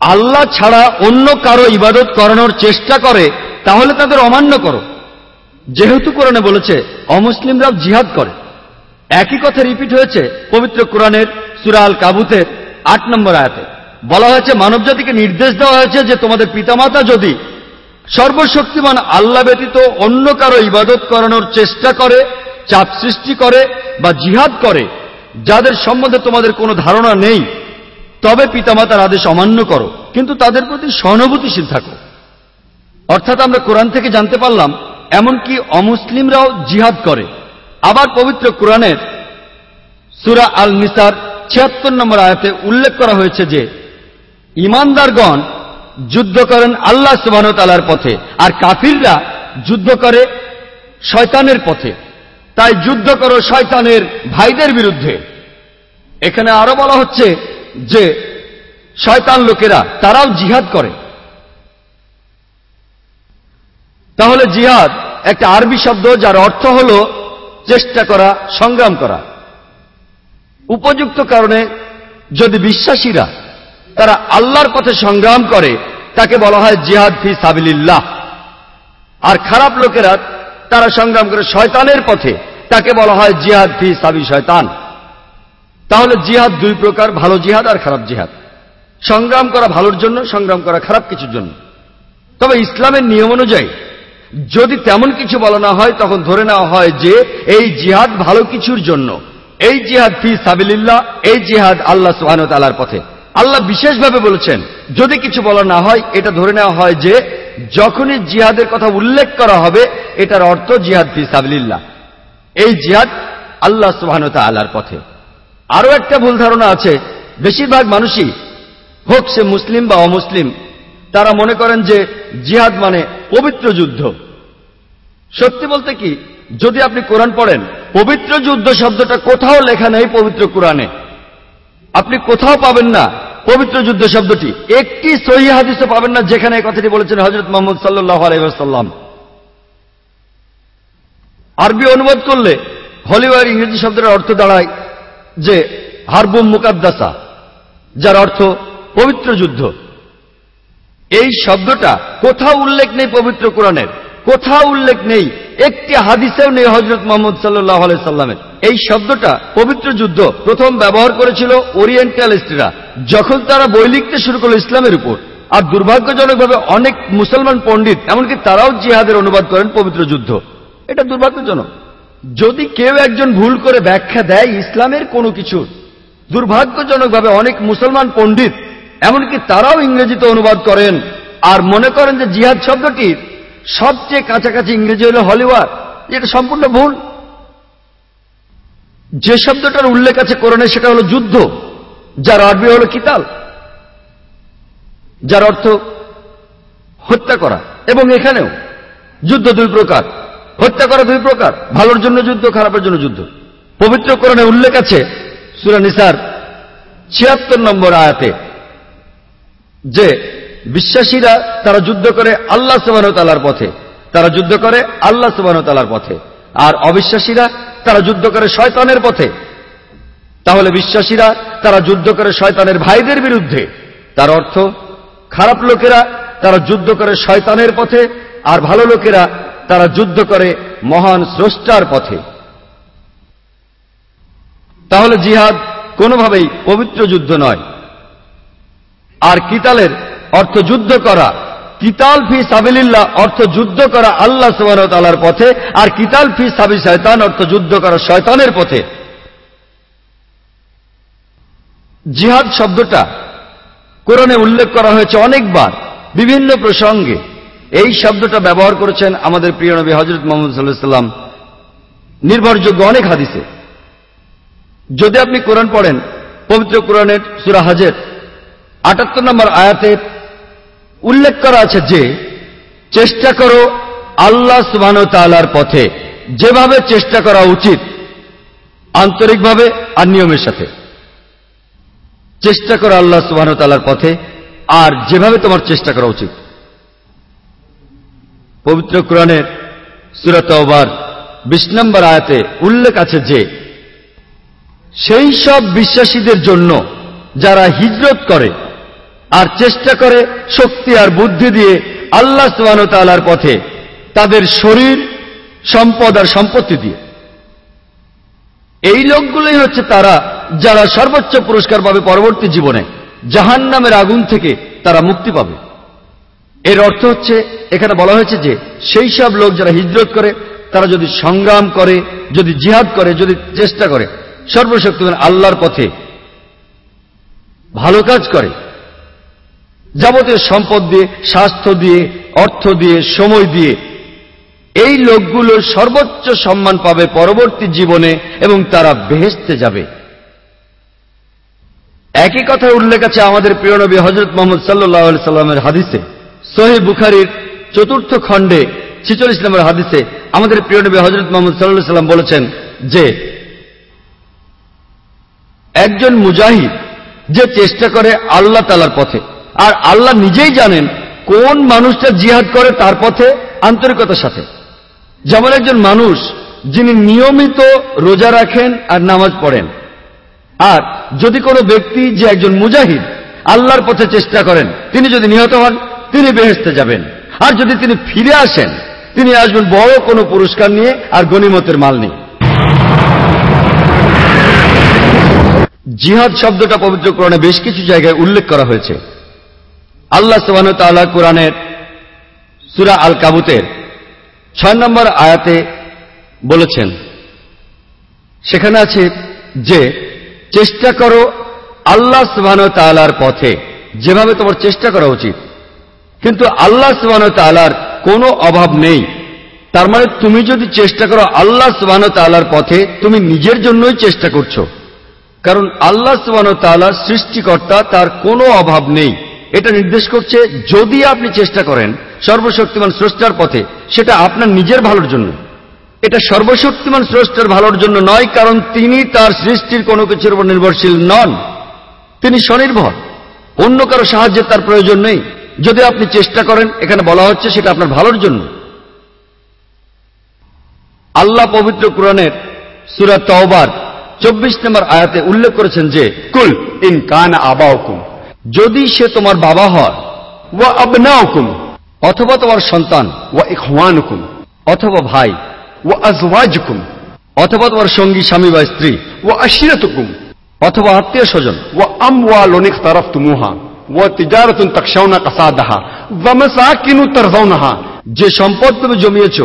আল্লাহ ছাড়া অন্য কারও ইবাদত করানোর চেষ্টা করে, তাহলে তাদের অমান্য করো। যেহেতু কোরআনে বলেছে অমুসলিমরাও জিহাদ করে। একই কথা রিপিট হয়েছে পবিত্র কোরআনের সুরাল কাবুতের আট নম্বর আয়াতে। বলা হয়েছে, মানবজাতিকে নির্দেশ দেওয়া হয়েছে যে তোমাদের পিতামাতা যদি সর্বশক্তিমান আল্লাহ ব্যতীত অন্য কারও ইবাদত করানোর চেষ্টা করে, চাপ সৃষ্টি করে বা জিহাদ করে, যাদের সম্বন্ধে তোমাদের কোনো ধারণা নেই, তবে পিতামাতার আদেশ অমান্য করো। কিন্তু তাদের প্রতি সহানুভূতিশীল থাকো। অর্থাৎ আমরা কোরআন থেকে জানতে পারলাম, এমনকি অমুসলিমরাও জিহাদ করে। আবার পবিত্র কোরআনের সুরা আল নিসার ছিয়াত্তর নম্বর আয়াতে উল্লেখ করা হয়েছে যে ইমানদারগণ যুদ্ধ করেন আল্লাহ সুবাহ তালার পথে, আর কাফিররা যুদ্ধ করে শয়তানের পথে। তাই যুদ্ধ করো শয়তানের ভাইদের বিরুদ্ধে। এখানে আরও বলা হচ্ছে যে, শয়তান লোকেরা, তারাও জিহাদ করে। তাহলে জিহাদ একটা আরবি শব্দ, যার অর্থ হল চেষ্টা করা, সংগ্রাম করা। উপযুক্ত কারণে যদি বিশ্বাসীরা তারা আল্লাহর পথে সংগ্রাম করে, তাকে বলা হয় জিহাদ ফি সাবিল্লাহ আর খারাপ লোকেরা তারা সংগ্রাম করে শয়তানের পথে, তাকে বলা হয় জিহাদ ফি সাবি শয়তান। তাহলে জিহাদ দুই প্রকার, ভালো জিহাদ আর খারাপ জিহাদ। সংগ্রাম করা ভালোর জন্য, সংগ্রাম করা খারাপ কিছুর জন্য। তবে ইসলামের নিয়ম অনুযায়ী, যদি তেমন কিছু বলা না হয়, তখন ধরে নেওয়া হয় যে, এই জিহাদ ভালো কিছুর জন্য, এই জিহাদ ফি সাবিল্লাহ এই জিহাদ আল্লাহ সুহান তালার পথে। আল্লাহ বিশেষভাবে বলেছেন, যদি কিছু বলা না হয়, এটা ধরে নেওয়া হয় যে, যখনই জিহাদের কথা উল্লেখ করা হবে, এটার অর্থ জিহাদ ফি সাবিল্লাহ এই জিহাদ আল্লাহ সুবাহন আল্লাহর পথে। আরও একটা ভুল ধারণা আছে, বেশিরভাগ মানুষই, হোক সে মুসলিম বা অমুসলিম, তারা মনে করেন যে জিহাদ মানে পবিত্র যুদ্ধ। সত্যি বলতে কি, যদি আপনি কোরআন পড়েন, পবিত্র যুদ্ধ শব্দটা কোথাও লেখা নেই পবিত্র কোরআনে। আপনি কোথাও পাবেন না। পবিত্র যুদ্ধ শব্দটি। একটি সহি হাদিসও পাবেন না, যেখানে কথাটি বলেছেন হজরত মোহাম্মদ সাল্লাহ আলাইসাল্লাম আরবি অনুবাদ করলে হলিওয়ার ইংরেজি শব্দের অর্থ দাঁড়ায় যে হারবুম মুকাদ্দাসা, যার অর্থ পবিত্র যুদ্ধ। এই শব্দটা কোথাও উল্লেখ নেই পবিত্র কোরআনের। কোথাও উল্লেখ নেই, একটি হাদিসেও নেই হজরত মোহাম্মদ সাল্লাহ সাল্লামের। এই শব্দটা পবিত্র যুদ্ধ প্রথম ব্যবহার করেছিল ওরিয়েন্টালিস্টরা যখন তারা বই লিখতে শুরু করল ইসলামের উপর। আর দুর্ভাগ্যজনকভাবে অনেক মুসলমান পণ্ডিত, এমনকি তারাও জিহাদের অনুবাদ করেন পবিত্র যুদ্ধ। এটা দুর্ভাগ্যজনক। যদি কেউ একজন ভুল করে ব্যাখ্যা দেয় ইসলামের কোনো কিছু, দুর্ভাগ্যজনকভাবে অনেক মুসলমান পণ্ডিত, এমনকি তারাও ইংরেজিতে অনুবাদ করেন, আর মনে করেন যে জিহাদ শব্দটির সবচেয়ে কাছাকাছি ইংরেজি হল হলিওয়ার এটা সম্পূর্ণ ভুল। যে শব্দটার উল্লেখ আছে কোরআনে, সেটা হলো যুদ্ধ, যার আরবি হল কিতাল, যার অর্থ হত্যা করা। এবং এখানেও যুদ্ধ দুই প্রকার। হত্যা করা দুই প্রকার। ভালোর জন্য যুদ্ধ, খারাপের জন্য যুদ্ধ। পবিত্র কোরআনে উল্লেখ আছে সুরা নিসার ছিয়াত্তর নম্বর আয়াতে যে বিশ্বাসীরা তারা যুদ্ধ করে আল্লাহ সুবাহতালার পথে। তারা যুদ্ধ করে আল্লাহ সুবাহতালার পথে। আর অবিশ্বাসীরা তারা যুদ্ধ করে শয়তানের পথে। তাহলে বিশ্বাসীরা তারা যুদ্ধ করে শয়তানের ভাইদের বিরুদ্ধে। তার অর্থ, খারাপ লোকেরা তারা যুদ্ধ করে শয়তানের পথে আর ভালো লোকেরা তারা যুদ্ধ করে মহান স্রষ্টার পথে। তাহলে জিহাদ কোনোভাবেই পবিত্র যুদ্ধ নয়। আর কিতালের অর্থ যুদ্ধ করা। কিতাল ফি সাবিল্লাহ অর্থ যুদ্ধ করা আল্লাহ সুবাহতালার পথে, আর কিতাল ফি সাবি শয়তান, অর্থ যুদ্ধ করা শয়তানের পথে। জিহাদ শব্দটা কোরআনে উল্লেখ করা হয়েছে অনেকবার, বিভিন্ন প্রসঙ্গে। এই শব্দটা ব্যবহার করেছেন আমাদের প্রিয় নবী হজরত মোহাম্মদ সাল্লাহ সাল্লাম নির্ভরযোগ্য অনেক হাদিসে। যদি আপনি কোরআন পড়েন, পবিত্র কোরআনের সুরা হাজের আটাত্তর নম্বর আয়াতে উল্লেখ করা আছে যে, চেষ্টা করো আল্লাহ সুবান তালার পথে। যেভাবে চেষ্টা করা উচিত, আন্তরিকভাবে আর নিয়মের সাথে। চেষ্টা করো আল্লাহ সুবান তালার পথে, আর যেভাবে তোমার চেষ্টা করা উচিত। পবিত্র কোরআনের সুরত ওবার বিশ নম্বর আয়াতে উল্লেখ আছে যে, সেই সব বিশ্বাসীদের জন্য যারা হিজরত করে আর চেষ্টা করে শক্তি আর বুদ্ধি দিয়ে আল্লাহ সুবাহতালার পথে তাদের শরীর, সম্পদ আর সম্পত্তি দিয়ে। এই লোকগুলোই হচ্ছে তারা যারা সর্বোচ্চ পুরস্কার পাবে পরবর্তী জীবনে জাহান নামের আগুন থেকে তারা মুক্তি পাবে। এর অর্থ হচ্ছে, এখানে বলা হয়েছে যে সেই সব লোক যারা হিজরত করে, তারা যদি সংগ্রাম করে, যদি জিহাদ করে, যদি চেষ্টা করে, সর্বশক্তিমান আল্লাহর পথে ভালো কাজ করে যাবতীয় সম্পদ দিয়ে, স্বাস্থ্য দিয়ে, অর্থ দিয়ে, সময় দিয়ে এই লোকগুলো সর্বোচ্চ সম্মান পাবে পরবর্তী জীবনে এবং তারা বেহেস্তে যাবে। একই কথা উল্লেখ আছে আমাদের প্রিয় নবী হজরত মোহাম্মদ সাল্লাহ সাল্লামের হাদিসে। সোহে বুখারির চতুর্থ খণ্ডে ছিচল্লিশ নম্বর হাদিসে আমাদের প্রিয় নবী হজরত মোহাম্মদ সাল্লাহ সাল্লাম বলেছেন যে, একজন মুজাহিদ যে চেষ্টা করে আল্লাহ তালার পথে আর আল্লাহ নিজেই জানেন কোন মানুষটা জিহাদ করে তার পথে আন্তরিকতার সাথে। যেমন একজন মানুষ যিনি নিয়মিত রোজা রাখেন আর নামাজ পড়েন। আর যদি কোনো ব্যক্তি যে একজন মুজাহিদ, আল্লাহর পথে চেষ্টা করেন, তিনি যদি নিহত হন, তিনি বেহেস্তে যাবেন। আর যদি তিনি ফিরে আসেন, তিনি আসবেন বড় কোনো পুরস্কার নিয়ে আর গণিমতের মাল নিয়ে। জিহাদ শব্দটা পবিত্র কোরআনে বেশ কিছু জায়গায় উল্লেখ করা হয়েছে। আল্লাহ সোহান তাল্লাহ কোরআনের সুরা আল কাবুতের ছয় নম্বর আয়াতে বলেছেন, সেখানে আছে যে, চেষ্টা করো আল্লাহ সুবান তালার পথে যেভাবে তোমার চেষ্টা করা উচিত। কিন্তু আল্লাহ সুবান তালার কোনো অভাব নেই। তার মানে তুমি যদি চেষ্টা করো আল্লাহ সুবাহ তালার পথে, তুমি নিজের জন্যই চেষ্টা করছ। কারণ আল্লাহ সুবাহ তালা সৃষ্টিকর্তা, তার কোনো অভাব নেই। এটা নির্দেশ করছে, যদি আপনি চেষ্টা করেন সর্বশক্তিমান স্রষ্টার পথে, সেটা আপনার নিজের ভালোর জন্য। এটা সর্বশক্তিমান স্রষ্টার ভালোর জন্য নয়, কারণ তিনি তার সৃষ্টির কোনো কিছুর উপর নির্ভরশীল নন। তিনি স্বনির্ভর। অন্য কারও সাহায্যের তার প্রয়োজন নেই। যদি আপনি চেষ্টা করেন, এখানে বলা হচ্ছে সেটা আপনার ভালোর জন্য। আল্লাহ পবিত্র কুরনের সুরা তওবার চব্বিশ নম্বর আয়াতে উল্লেখ করেছেন যে,
কুল ইন কান আবাহ
যদি সে তোমার বাবা হয়
ওয়া আবনা হুকুম
অথবা তোমার সন্তান
ওয়া ইকহান হুকুম
অথবা ভাই
ওয়া আজওয়াজ হুকুম
অথবা তোমার সঙ্গী স্বামী বা স্ত্রী
ওয়া আশিরাত হুকুম
অথবা আত্মীয় স্বজন
ওয়া আমওয়াল অনেক তারফ তুমুহা ওয়া তিজারতুন তাকশাউনা কাসাদাহা ওয়া মাসাকিনু তারজাউনাহা।
যে সম্পদ তুমি জমিয়েছ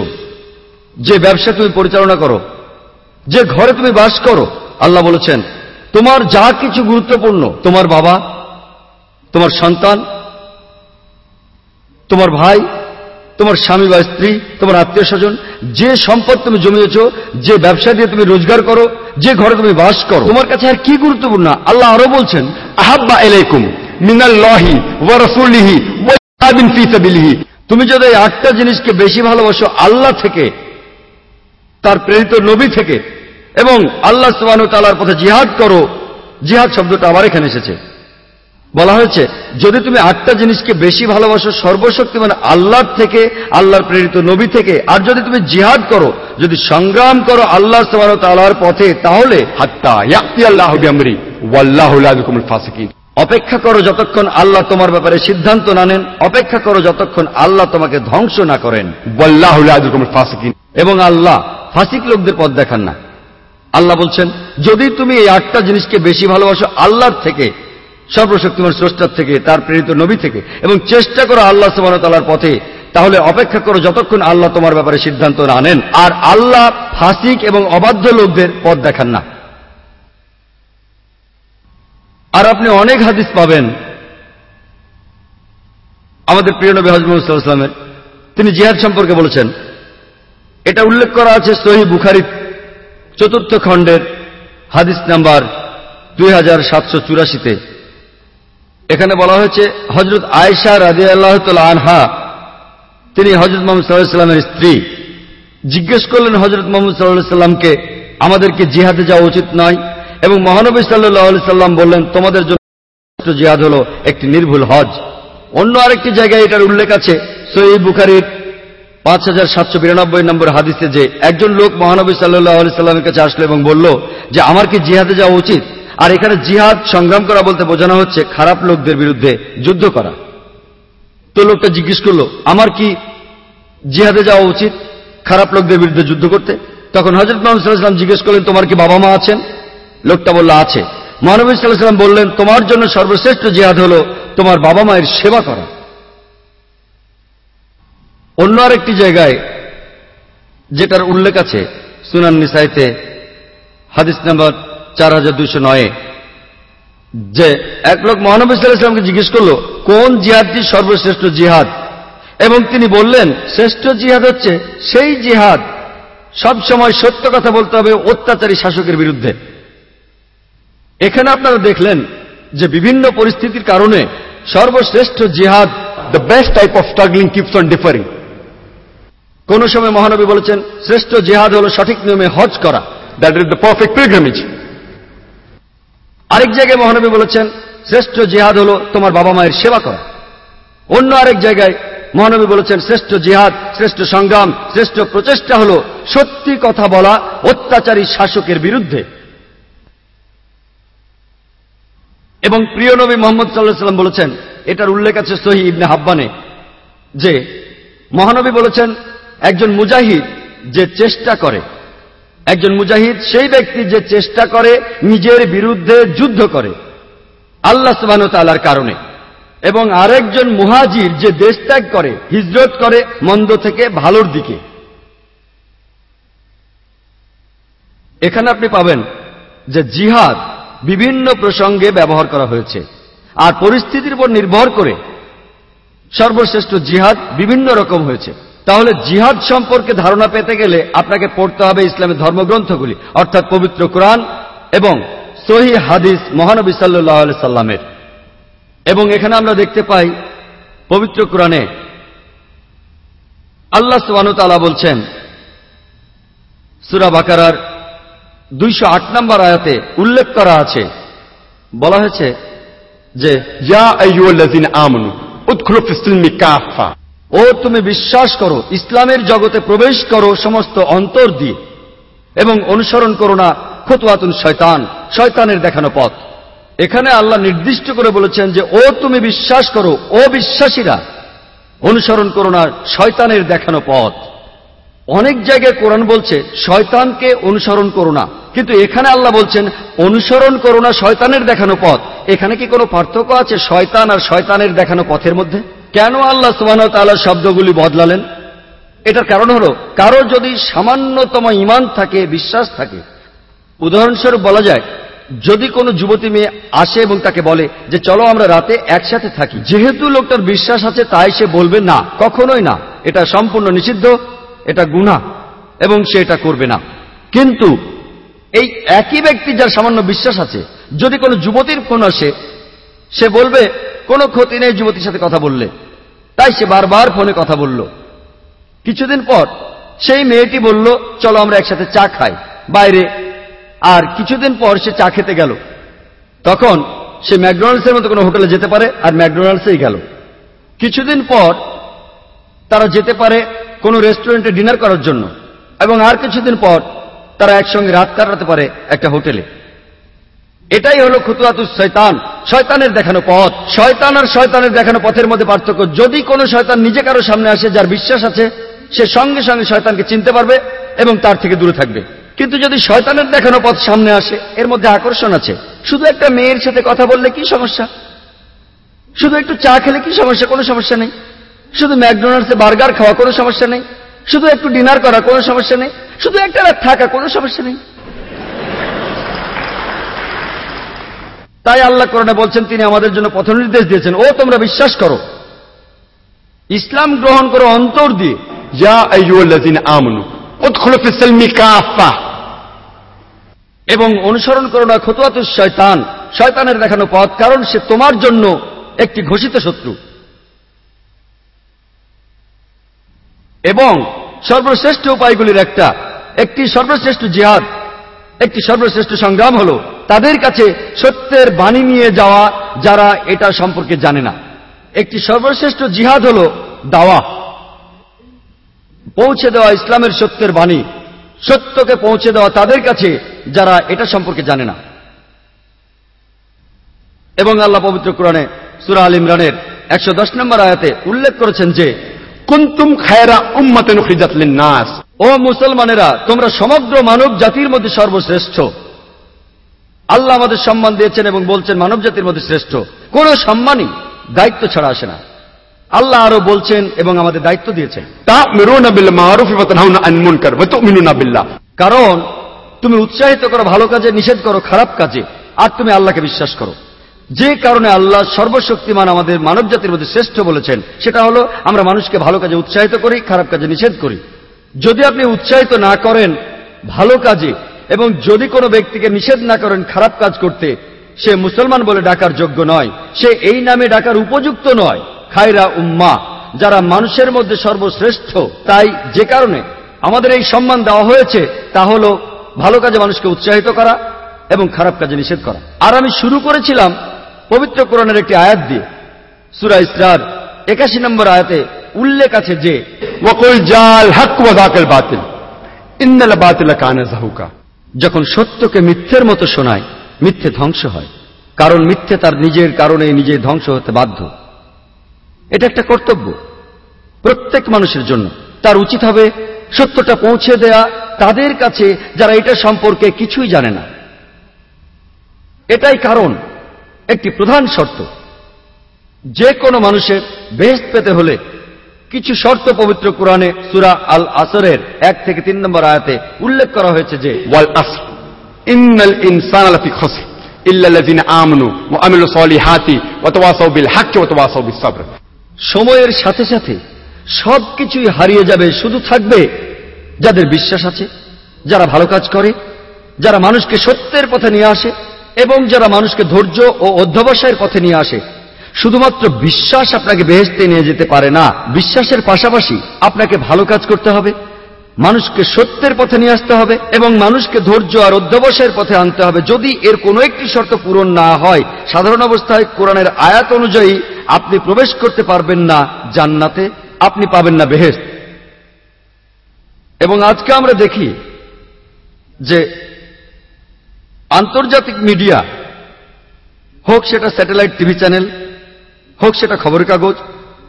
যে ব্যবসা তুমি পরিচালনা করো যে ঘরে তুমি বাস করো আল্লাহ বলেছেন তোমার যা কিছু গুরুত্বপূর্ণ তোমার বাবা তোমার সন্তান, তোমার ভাই, তোমার স্বামী বা স্ত্রী, তোমার আত্মীয় স্বজন, যে সম্পদ তুমি জমিয়েছ, যে ব্যবসা দিয়ে তুমি রোজগার করো, যে ঘরে তুমি বাস করো, তোমার কাছে আর কি গুরুত্বপূর্ণ? আল্লাহ আরও বলছেন,
আহাব্বা এলাইকুম মিনাল্লাহি ওয়ারসুলিহি ওয়াবিন ফিসাবিলিহি
তুমি যদি একটা জিনিসকে বেশি ভালোবাসো আল্লাহ থেকে, তার প্রেরিত নবী থেকে, এবং আল্লাহ সুবাহ তালার পথে জিহাদ করো, জিহাদ শব্দটা আবার এখানে এসেছে। বলা হয়েছে, যদি তুমি আটটা জিনিসকে বেশি ভালোবাসো সর্বশক্তি মানে আল্লাহর থেকে, আল্লাহর প্রেরিত নবী থেকে, আর যদি তুমি জিহাদ করো, যদি সংগ্রাম করো আল্লাহ তালার পথে, তাহলে অপেক্ষা করো যতক্ষণ আল্লাহ তোমার ব্যাপারে সিদ্ধান্ত না নেন, অপেক্ষা করো যতক্ষণ আল্লাহ তোমাকে ধ্বংস না করেন।
ফাসিকিন।
এবং আল্লাহ ফাসিক লোকদের পথ দেখান না। আল্লাহ বলছেন, যদি তুমি এই আটটা জিনিসকে বেশি ভালোবাসো, আল্লাহর থেকে সর্বশক্তিমান স্রষ্টার থেকে, তার প্রেরিত নবী থেকে, এবং চেষ্টা করো আল্লাহ সুবাহতালার পথে, তাহলে অপেক্ষা করো যতক্ষণ আল্লাহ তোমার ব্যাপারে সিদ্ধান্ত না নেন। আর আল্লাহ ফাসিক এবং অবাধ্য লোকদের পথ দেখান না। আর আপনি অনেক হাদিস পাবেন। আমাদের প্রিয় নবী হজরতামের তিনি জিহাদ সম্পর্কে বলেছেন। এটা উল্লেখ করা আছে সহি বুখারি চতুর্থ খণ্ডের হাদিস নাম্বার দুই হাজার সাতশো চুরাশিতে। এখানে বলা হয়েছে হজরত আয়েশা রাজি আল্লাহ আনহা, তিনি হজরত মোহাম্মদ সাল্লাহ সাল্লামের স্ত্রী। জিজ্ঞেস করলেন হজরত মোহাম্মদ সাল্লাহ সাল্লামকে আমাদেরকে জিহাদে যাওয়া উচিত নয়? এবং মহানবী সাল্লাহ সাল্লাম বললেন, তোমাদের জন্য জিহাদ হল একটি নির্ভুল হজ। অন্য আরেকটি জায়গায় এটার উল্লেখ আছে সই বুখারির পাঁচ হাজার সাতশো বিরানব্বই নম্বর হাদিসে যে একজন লোক মহানবী সাল্লাহ সাল্লামের কাছে আসলো এবং বলল যে আমার কি জিহাদে যাওয়া উচিত। আর এখানে জিহাদ সংগ্রাম করা বলতে বোঝানো হচ্ছে খারাপ লোকদের বিরুদ্ধে যুদ্ধ করা। তো লোকটা জিজ্ঞেস করল, আমার কি জিহাদে যাওয়া উচিত খারাপ লোকদের বিরুদ্ধে যুদ্ধ করতে? তখন হজরত মোহাম্মদ জিজ্ঞেস করলেন, তোমার কি বাবা মা আছেন? লোকটা বলল, আছে। মহানবী সাল্লাহাম বললেন, তোমার জন্য সর্বশ্রেষ্ঠ জিহাদ হল তোমার বাবা মায়ের সেবা করা। অন্য আরেকটি জায়গায় যেটার উল্লেখ আছে সুনান নিসাইতে হাদিস নাম্বার চার হাজার দুইশো নয়ে যে এক লোক মহানবী জিজ্ঞেস করল, কোন জিহাদটি সর্বশ্রেষ্ঠ জিহাদ এবং তিনি বললেন, শ্রেষ্ঠ জিহাদ হচ্ছে সেই জিহাদ, সব সময় সত্য কথা বলতে হবে অত্যাচারী শাসকের বিরুদ্ধে এখানে আপনারা দেখলেন যে বিভিন্ন পরিস্থিতির কারণে সর্বশ্রেষ্ঠ জিহাদ
the best type of struggling keeps on differing.
কোন সময় মহানবী বলেছেন, শ্রেষ্ঠ জিহাদ হল সঠিক নিয়মে হজ করা
that is the perfect pilgrimage.
আরেক জায়গায় মহানবী বলেছেন, শ্রেষ্ঠ জিহাদ হল তোমার বাবা মায়ের সেবা করা। অন্য আরেক জায়গায় মহানবী বলেছেন, শ্রেষ্ঠ জিহাদ, শ্রেষ্ঠ সংগ্রাম, শ্রেষ্ঠ প্রচেষ্টা হল সত্যি কথা বলা অত্যাচারী শাসকের বিরুদ্ধে। এবং প্রিয় নবী মোহাম্মদ সাল্লাহ সাল্লাম বলেছেন, এটার উল্লেখ আছে সহি ইবনে হাব্বানে, যে মহানবী বলেছেন, একজন মুজাহিদ যে চেষ্টা করে একজন মুজাহিদ সেই ব্যক্তি যে চেষ্টা করে নিজের বিরুদ্ধে যুদ্ধ করে, আল্লাহ সুবাহ তালার কারণে। এবং আরেকজন মুহাজির যে দেশ ত্যাগ করে, হিজরত করে মন্দ থেকে ভালোর দিকে। এখানে আপনি পাবেন যে জিহাদ বিভিন্ন প্রসঙ্গে ব্যবহার করা হয়েছে। আর পরিস্থিতির উপর নির্ভর করে সর্বশ্রেষ্ঠ জিহাদ বিভিন্ন রকম হয়েছে। তাহলে জিহাদ সম্পর্কে ধারণা পেতে গেলে আপনাকে পড়তে হবে ইসলামের ধর্মগ্রন্থগুলি, অর্থাৎ পবিত্র কোরআন এবং সহি হাদিস মহানবী সাল্লাহ সাল্লামের। এবং এখানে আমরা দেখতে পাই পবিত্র কোরআনে আল্লাহ সুবানুতালা বলছেন, সুরা বাকারার দুইশো আট নম্বর আয়াতে উল্লেখ করা আছে। বলা হয়েছে যে,
ইয়া আমনু উৎখুল কাফা
ও তুমি বিশ্বাস করো, ইসলামের জগতে প্রবেশ করো সমস্ত অন্তর দিয়ে, এবং অনুসরণ করো না খতুয়াতুন শয়তান, শয়তানের দেখানো পথ। এখানে আল্লাহ নির্দিষ্ট করে বলেছেন যে, ও তুমি বিশ্বাস করো ও বিশ্বাসীরা অনুসরণ করো না, শয়তানের দেখানো পথ। অনেক জায়গায় কোরআন বলছে, শয়তানকে অনুসরণ করো না। কিন্তু এখানে আল্লাহ বলছেন, অনুসরণ করো না, শয়তানের দেখানো পথ। এখানে কি কোনো পার্থক্য আছে, শয়তান আর শয়তানের দেখানো পথের মধ্যে? কেন আল্লাহ সুবাহ তাল্লাহ শব্দগুলি বদলালেন? এটার কারণ হলো কারও যদি সামান্যতম ইমান থাকে, বিশ্বাস থাকে, উদাহরণস্বরূপ বলা যায়, যদি কোনো যুবতী মেয়ে আসে এবং তাকে বলে যে, চলো আমরা রাতে একসাথে থাকি। যেহেতু লোকটার বিশ্বাস আছে, তাই সে বলবে, না, কখনোই না। এটা সম্পূর্ণ নিষিদ্ধ, এটা গুণা এবং সে এটা করবে না। কিন্তু এই একই ব্যক্তি যার সামান্য বিশ্বাস আছে, যদি কোনো যুবতীর ফোন আসে, সে বলবে কোনো ক্ষতি নেই, যুবতীর সাথে কথা বললে। তাই সে বারবার ফোনে কথা বলল। কিছুদিন পর সেই মেয়েটি বলল, চলো আমরা একসাথে চা খাই। বাইরে আর কিছুদিন পর সে চা খেতে গেল। তখন সে ম্যাকডোনাল্ডসের মতো কোনো হোটেলে যেতে পারে আর ম্যাকডোনাল্ডসেই গেল। কিছুদিন পর তারা যেতে পারে কোনো রেস্টুরেন্টে ডিনার করার জন্য এবং আর কিছুদিন পর তারা একসঙ্গে রাত কাটাতে পারে একটা হোটেলে। এটাই হলো খুতুয়াতু শয়তান। শয়তানের দেখানো পথ। শয়তান আর শয়তানের দেখানো পথের মধ্যে পার্থক্য। যদি কোনো শয়তান নিজে কারও সামনে আসে, যার বিশ্বাস আছে, সে সঙ্গে সঙ্গে শয়তানকে চিনতে পারবে এবং তার থেকে দূরে থাকবে। কিন্তু যদি শয়তানের দেখানো পথ সামনে আসে, এর মধ্যে আকর্ষণ আছে। শুধু একটা মেয়ের সাথে কথা বললে কি সমস্যা? শুধু একটু চা খেলে কি সমস্যা? কোনো সমস্যা নেই। শুধু ম্যাকডোনাল্ডসে বার্গার খাওয়া কোনো সমস্যা নেই। শুধু একটু ডিনার করা কোনো সমস্যা নেই। শুধু একটা রাত থাকা কোনো সমস্যা নেই। তাই আল্লাহ করণে বলছেন, তিনি আমাদের জন্য পথ নির্দেশ দিয়েছেন। ও, তোমরা বিশ্বাস করো। ইসলাম গ্রহণ করো অন্তর দিয়ে।
যা আমনু
এবং অনুসরণ করো না খতুয়াত শয়তান। শয়তানের দেখানো পথ, কারণ সে তোমার জন্য একটি ঘোষিত শত্রু। এবং সর্বশ্রেষ্ঠ উপায়গুলির একটা। একটি সর্বশ্রেষ্ঠ জিহাদ, একটি সর্বশ্রেষ্ঠ সংগ্রাম হলো তাদের কাছে সত্যের বাণী নিয়ে যাওয়া যারা এটা সম্পর্কে জানে না। একটি সর্বশ্রেষ্ঠ জিহাদ হল দাওয়া। পৌঁছে দেওয়া ইসলামের সত্যের বাণী। সত্যকে পৌঁছে দেওয়া তাদের কাছে যারা এটা সম্পর্কে জানে না। এবং আল্লাহ পবিত্র কোরআনে সুরা আল ইমরানের একশো দশ নম্বর আয়াতে উল্লেখ করেছেন যে,
কুন্তুম খায়রা উম্মাতেন নাস।
ও মুসলমানেরা, তোমরা সমগ্র মানব জাতির মধ্যে সর্বশ্রেষ্ঠ। আল্লাহ আমাদের সম্মান দিয়েছেন এবং বলছেন মানব জাতির মধ্যে শ্রেষ্ঠ। কোন সম্মানই দায়িত্ব ছাড়া আসে না। আল্লাহ আরও বলছেন এবং আমাদের দায়িত্ব দিয়েছেন। কারণ তুমি উৎসাহিত করো ভালো কাজে নিষেধ করো খারাপ কাজে আর তুমি আল্লাহকে বিশ্বাস করো। যে কারণে আল্লাহ সর্বশক্তিমান আমাদের মানব জাতির মধ্যে শ্রেষ্ঠ বলেছেন সেটা হলো আমরা মানুষকে ভালো কাজে উৎসাহিত করি খারাপ কাজে নিষেধ করি। যদি আপনি উৎসাহিত না করেন ভালো কাজে এবং যদি কোনো ব্যক্তিকে নিষেধ না করেন খারাপ কাজ করতে, সে মুসলমান বলে ডাকার যোগ্য নয়। সে এই নামে ডাকার উপযুক্ত নয়। খায়রা উম্মা, যারা মানুষের মধ্যে সর্বশ্রেষ্ঠ, তাই যে কারণে আমাদের এই সম্মান দেওয়া হয়েছে, তা হল ভালো কাজে মানুষকে উৎসাহিত করা এবং খারাপ কাজে নিষেধ করা। আর আমি শুরু করেছিলাম পবিত্র কোরআনের একটি আয়াত দিয়ে। সুরা ইসরার একাশি নম্বর আয়াতে উল্লেখ আছে যে
ওকুল জাল হক ওয়াকাল বাতিল। ইন্নাল বাতিল কানে জাহুকা।
যখন সত্যকে মিথ্যের মতো শোনায়, মিথ্যে ধ্বংস হয়। কারণ মিথ্যে তার নিজের কারণে নিজে ধ্বংস হতে বাধ্য। এটা একটা কর্তব্য প্রত্যেক মানুষের জন্য। তার উচিত হবে সত্যটা পৌঁছে দেয়া তাদের কাছে যারা এটা সম্পর্কে কিছুই জানে না। এটাই কারণ, একটি প্রধান শর্ত। যে কোনো মানুষের বেহেস্ত পেতে হলে কিছু শর্ত পবিত্র কোরআনে সুরা আল আসরের এক থেকে তিন নম্বর আয়াতে উল্লেখ করা হয়েছে যে
ওয়াল আসর ইন্নাল ইনসান আলাফি খসর
সময়ের সাথে সাথে সব কিছুই হারিয়ে যাবে শুধু থাকবে যাদের বিশ্বাস আছে যারা ভালো কাজ করে যারা মানুষকে সত্যের পথে নিয়ে আসে এবং যারা মানুষকে ধৈর্য ও অধ্যবসায়ের পথে নিয়ে আসে। শুধুমাত্র বিশ্বাস আপনাকে বেহেস্তে নিয়ে যেতে পারে না, বিশ্বাসের পাশাপাশি আপনাকে ভালো কাজ করতে হবে, মানুষকে সত্যের পথে নিয়ে আসতে হবে এবং মানুষকে ধৈর্য আর অধ্যবসায়ের পথে আনতে হবে। যদি এর কোনো একটি শর্ত পূরণ না হয়, সাধারণ অবস্থায় কোরআনের আয়াত অনুযায়ী আপনি প্রবেশ করতে পারবেন না জান্নাতে, আপনি পাবেন না বেহেস্ত এবং আজকে আমরা দেখি যে আন্তর্জাতিক মিডিয়া, হোক সেটা স্যাটেলাইট টিভি চ্যানেল হোক সেটা খবরের কাগজ,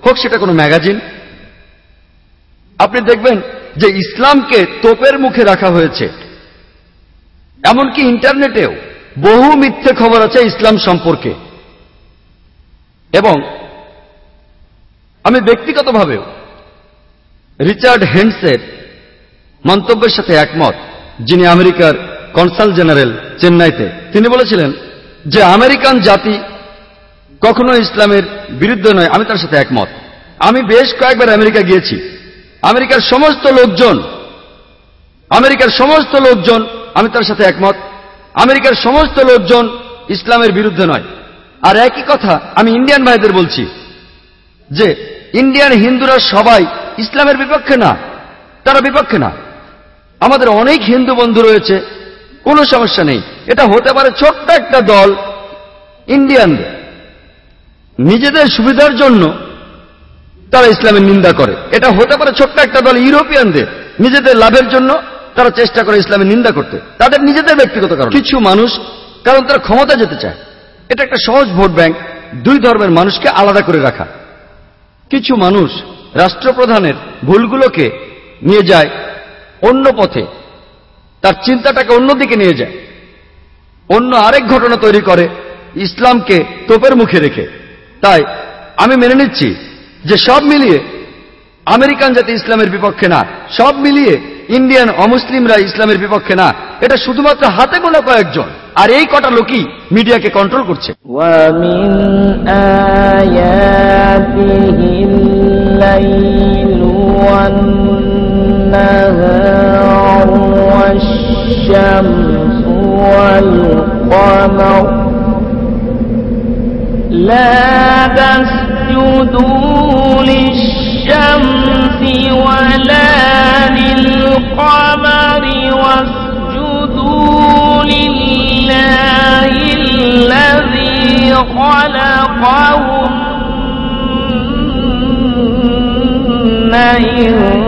হোক সেটা কোনো ম্যাগাজিন। আপনি দেখবেন যে ইসলামকে তোপের মুখে রাখা হয়েছে। এমনকি ইন্টারনেটেও বহু মিথ্যে খবর আছে ইসলাম সম্পর্কে। এবং আমি ব্যক্তিগতভাবেও রিচার্ড হেন্ডসের মন্তব্যের সাথে একমত, যিনি আমেরিকার কনসাল জেনারেল চেন্নাইতে। তিনি বলেছিলেন যে আমেরিকান জাতি কখনো ইসলামের বিরুদ্ধে নয়, আমি তার সাথে একমত। আমি বেশ কয়েকবার আমেরিকা গিয়েছি। আমেরিকার সমস্ত লোকজন, আমেরিকার সমস্ত লোকজন, আমি তার সাথে একমত। আমেরিকার সমস্ত লোকজন ইসলামের বিরুদ্ধে নয়। আর একই কথা আমি ইন্ডিয়ান ভাইদের বলছি, যে ইন্ডিয়ান হিন্দুরা সবাই ইসলামের বিপক্ষে না, তারা বিপক্ষে না। আমাদের অনেক হিন্দু বন্ধু রয়েছে, কোনো সমস্যা নেই। এটা হতে পারে ছোট্ট একটা দল, ইন্ডিয়ানদের। নিজেদের সুবিধার জন্য তারা ইসলামের নিন্দা করে। এটা হতে পারে ছোট্ট একটা দল ইউরোপিয়ানদের। নিজেদের লাভের জন্য তারা চেষ্টা করে ইসলামের নিন্দা করতে। তাদের নিজেদের ব্যক্তিগত কারণ। কিছু মানুষ, কারণ তারা ক্ষমতা যেতে চায়। এটা একটা সহজ ভোট ব্যাংক, দুই ধর্মের মানুষকে আলাদা করে রাখা। কিছু মানুষ রাষ্ট্রপ্রধানের ভুলগুলোকে নিয়ে যায় অন্য পথে। তার চিন্তাটাকে অন্যদিকে নিয়ে যায়। অন্য আরেক ঘটনা তৈরি করে, ইসলামকে তোপের মুখে রেখে। তাই আমি মেনে নিচ্ছি যে সব মিলিয়ে আমেরিকান জাতি ইসলামের বিপক্ষে না সব মিলিয়ে ইন্ডিয়ান অমুসলিমরা ইসলামের বিপক্ষে না এটা শুধুমাত্র হাতে গোনা কয়েকজন আর এই কটা লোকই মিডিয়াকে কন্ট্রোল করছে
ومن آياته الليل والنهار والشمس والقمر لا تسجدوا للشمس ولا للقمر واسجدوا لله الذي خلقهن إن